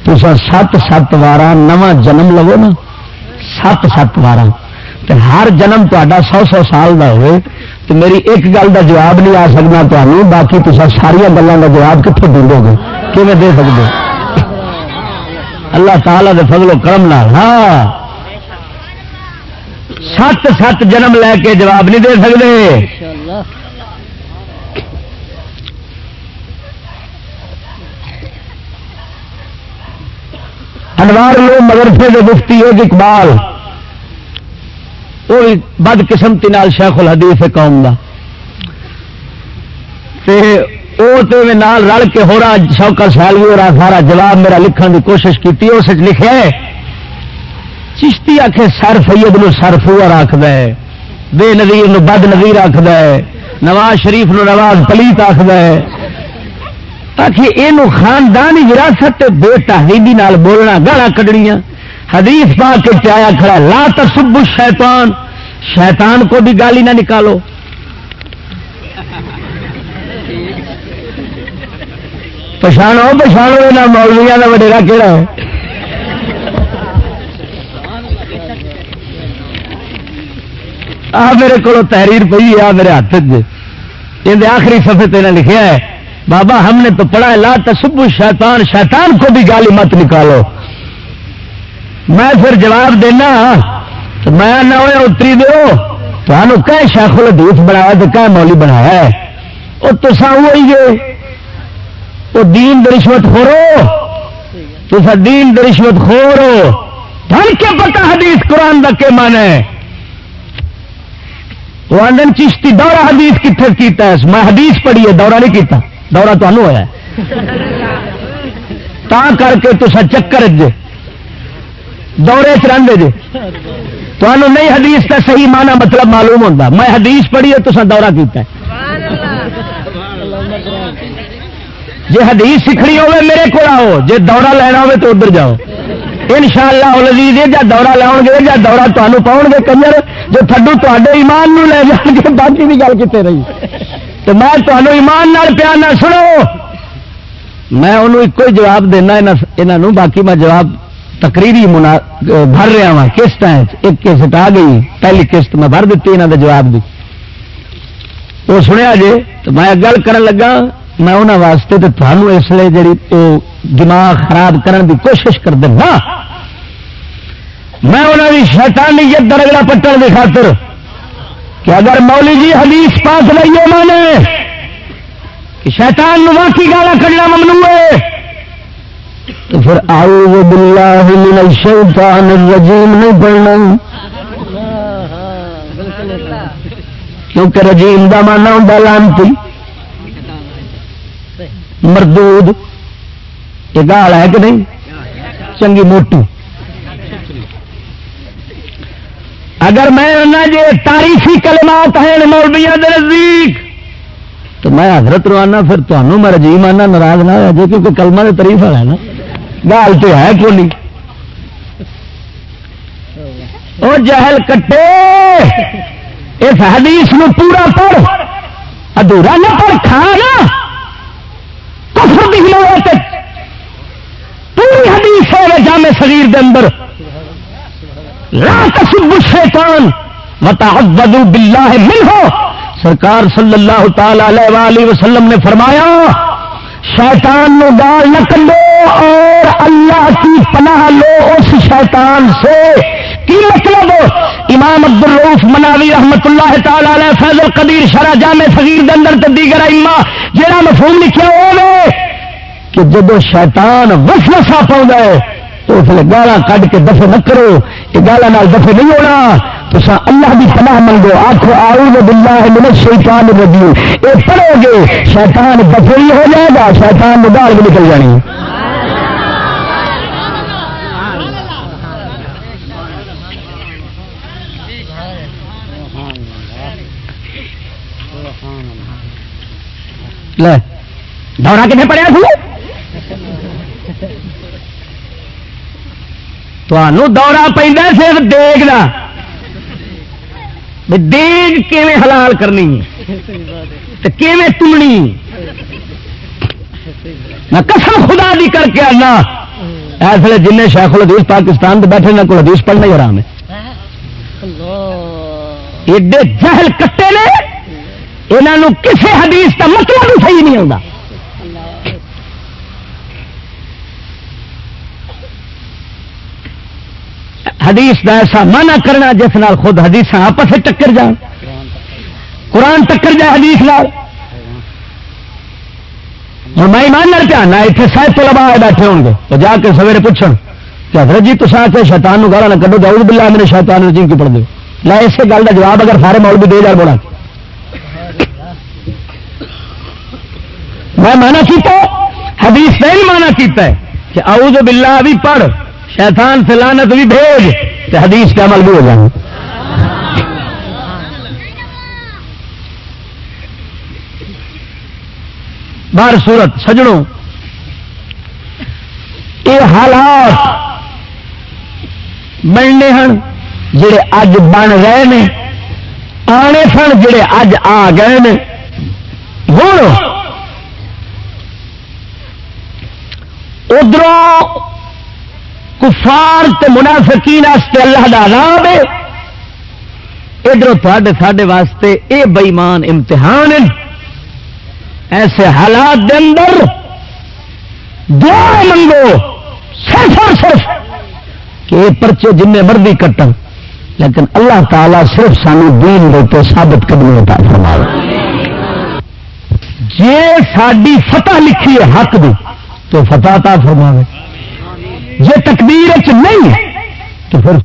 تو سات سات وار نواں جنم لو نا۔ سات سات وار ہر جنم تا سو سو سال کا ہوئے۔ تو میری ایک گل کا جواب نہیں آ سکنا تمہیں باقی تو ساریا گلوں کا جواب کتنے دیں گے؟ کیون دے سکتے اللہ تعالی دے فضل و کرم نہ ہاں۔ سات سات جنم لے کے جواب نہیں دے سکتے انوار لو مدرسے کے مفتی ایک اقبال۔ وہ بد قسمتی شیخ الحدیث قوم کا نال رل کے ہو رہا شوکا سیلوی ہو رہا سارا جواب میرا لکھن کی کوشش کی اس لکھے چشتی آخ سر فید نو سر فور آخد بے نظیر نو بد نظیر آخد نواز شریف نو نواز پلیت آخد تاکہ یہ خاندانی وراثت بے تحریبی نال بولنا گالا کڈنیاں۔ حدیث پا کے چایا کھڑا لا تصب شیطان شیطان کو بھی گالی نہ نکالو۔ پچھاڑو پچھاڑو یہاں مولویا کا وڈیرا کہڑا ہے۔ آ میرے کو تحریر پی آ میرے ہاتھ یہ آخری سفے تین لکھا ہے، بابا ہم نے تو پڑھا ہے، لا تصب شیطان شیطان کو بھی گالی مت نکالو۔ میں پھر جواب دینا میں نہ اتری دو تو کہ شیخ الحدیث بنایا تو کہ مولی بنایا ہے۔ وہ تو وہی گے وہ دین رشوت خورو تو دین رشوت خورو ہم کیا پتا حدیث قرآن کا کیا من ہے۔ وہ آدھن چشتی دورہ حدیث کتنے کیتا ہے؟ میں حدیث پڑھی ہے، دورہ نہیں کیتا۔ دورہ تو ہوا تا کر کے تو چکر جے دورے چ جی تمہوں نہیں حدیث کا صحیح مانا مطلب معلوم ہوتا میں حدیث پڑھی ہے تو دورہ کیتا ہے۔ جی حدیث سیکھنی ہوے میرے کو آؤ۔ جی دورہ لینا ہو تو ادھر جاؤ۔ ان شاء اللہ لذیذ جا دورہ لاؤ گے یا دورہ تمہیں پاؤ گے کنجر۔ جو تھڈو تے ایمان نو لے جان گے، باقی بھی گل کتنے رہی۔ تو میں تمہیں ایمان نال پیار نہ سنو میں انہوں ایک ہی جواب دینا یہاں باقی میں جواب تقریری منا بھر رہا ہوں قسط ایک قسط آ گئی، پہلی قسط میں بھر دیتی یہاں کے جواب دی۔ وہ سنیا جی تو میں گل کر لگا، میں انہوں واسطے تو تمہوں اس لیے جی دماغ خراب کرنے کی کوشش کر دینا میں انہوں کی شیطانیت درگڑا پٹن کی خاطر کہ اگر مولی جی حدیث پاس لئیے مانے، کہ شیطان واقعی گالا کرنا ممنوع ہے۔ تو پھر اعوذ باللہ من الشیطان الرجیم نہیں پڑھنا۔ کیونکہ رجیم کا مانا ہوں لانتی۔ مردود۔ یہ گال ہے کہ نہیں؟ چنگی موٹی اگر میں جی تاریخی کلمات ہیں مولبیا نزدیک، تو میں حضرت روانہ، پھر تمہوں میں رجی ماننا ناراض نہ ہوا جی کیونکہ کلمہ دے کے تاریف ہے نا۔ گال تو ہے کوئی وہ جہل کٹے۔ اس حدیث میں پورا پڑھ۔ ادھورا نہ پڑھ کھا نا کفر بھی پوری حدیث ہے جامع صغیر دے اندر۔ لا تسبوا الشیطان وتعوذوا باللہ منہ۔ سرکار صلی اللہ تعالی علیہ وآلہ وسلم نے فرمایا، شیطان نو گال نہ شیطان سے کی مطلب؟ امام عبد الروف مناوی رحمت اللہ تعالی علیہ فیض القدیر شرع جامع صغیر دے اندر تے دیگر ائمہ جڑا مفہوم لکھیا ہوے کہ جب شیطان وسوسہ پاؤں ہے، تو اس لیے گالا کھ کے دفے نہ کرو یہ گالا دفے نہیں ہونا۔ تو اللہ کی پناہ منگو آخو آؤ باللہ من الشیطان الرجیم۔ یہ پڑھو گے، شیطان دفے ہی ہو جائے گا، شیطان میں بھی نکل جانی۔ دورہ کتنے پڑیا تھی دورا پہ صرف دیگ کا دیگ کیویں حلال کرنی؟ کیویں تمنی؟ میں قسم خدا دی کر کے آنا۔ ایسے جن شیخ الحدیث پاکستان کے بیٹھے نہ کوئی حدیث پڑھنا ہی آرام ہے۔ ایڈے جہل کٹے نے یہاں کسی حدیث کا مطلب صحیح نہیں آتا حدیث کا ایسا منع کرنا جس نال خود حدیث آپس ٹکر جان۔ قرآن ٹکر جائے حدیث لال اور میں ایمان نال پیا نہ اتنے سائد تو لبا بیٹھے ہو گے تو جا کے سویرے پوچھن، کہ حضرت جی تصا کے شیطان گالا نہ کڈو، داؤد بلا میرے شیطان رجیم کی پڑھ دو لا، اسی گل کا جواب اگر سارے مول بھی دے جا بولا میں مانا کیتا حدیث نے مانا کیتا ہے کہ اعوذ باللہ بھی پڑھ۔ شیطان سے لانت بھی بھیج تو حدیث کا عمل بھی ہو جائے بار صورت سجڑوں یہ حالات بننے ہیں جڑے اج بن رہے ہیں آنے سن جڑے اج آ گئے ہیں ہوں ادھر کفار تے منافقین واسطے اللہ کا عذاب ہے۔ ادھر ساڈے واسطے اے بئیمان امتحان ایسے حالات دے اندر دعا منگو، صرف اور صرف کہ یہ پرچے جن مرضی کٹن، لیکن اللہ تعالی صرف سانو دین دے تو ثابت کرنے ہوتا فرما جی ساری فتح لکھی ہے حق دی، تو فتح تا فرماوے۔ یہ تقدیر نہیں تو پھر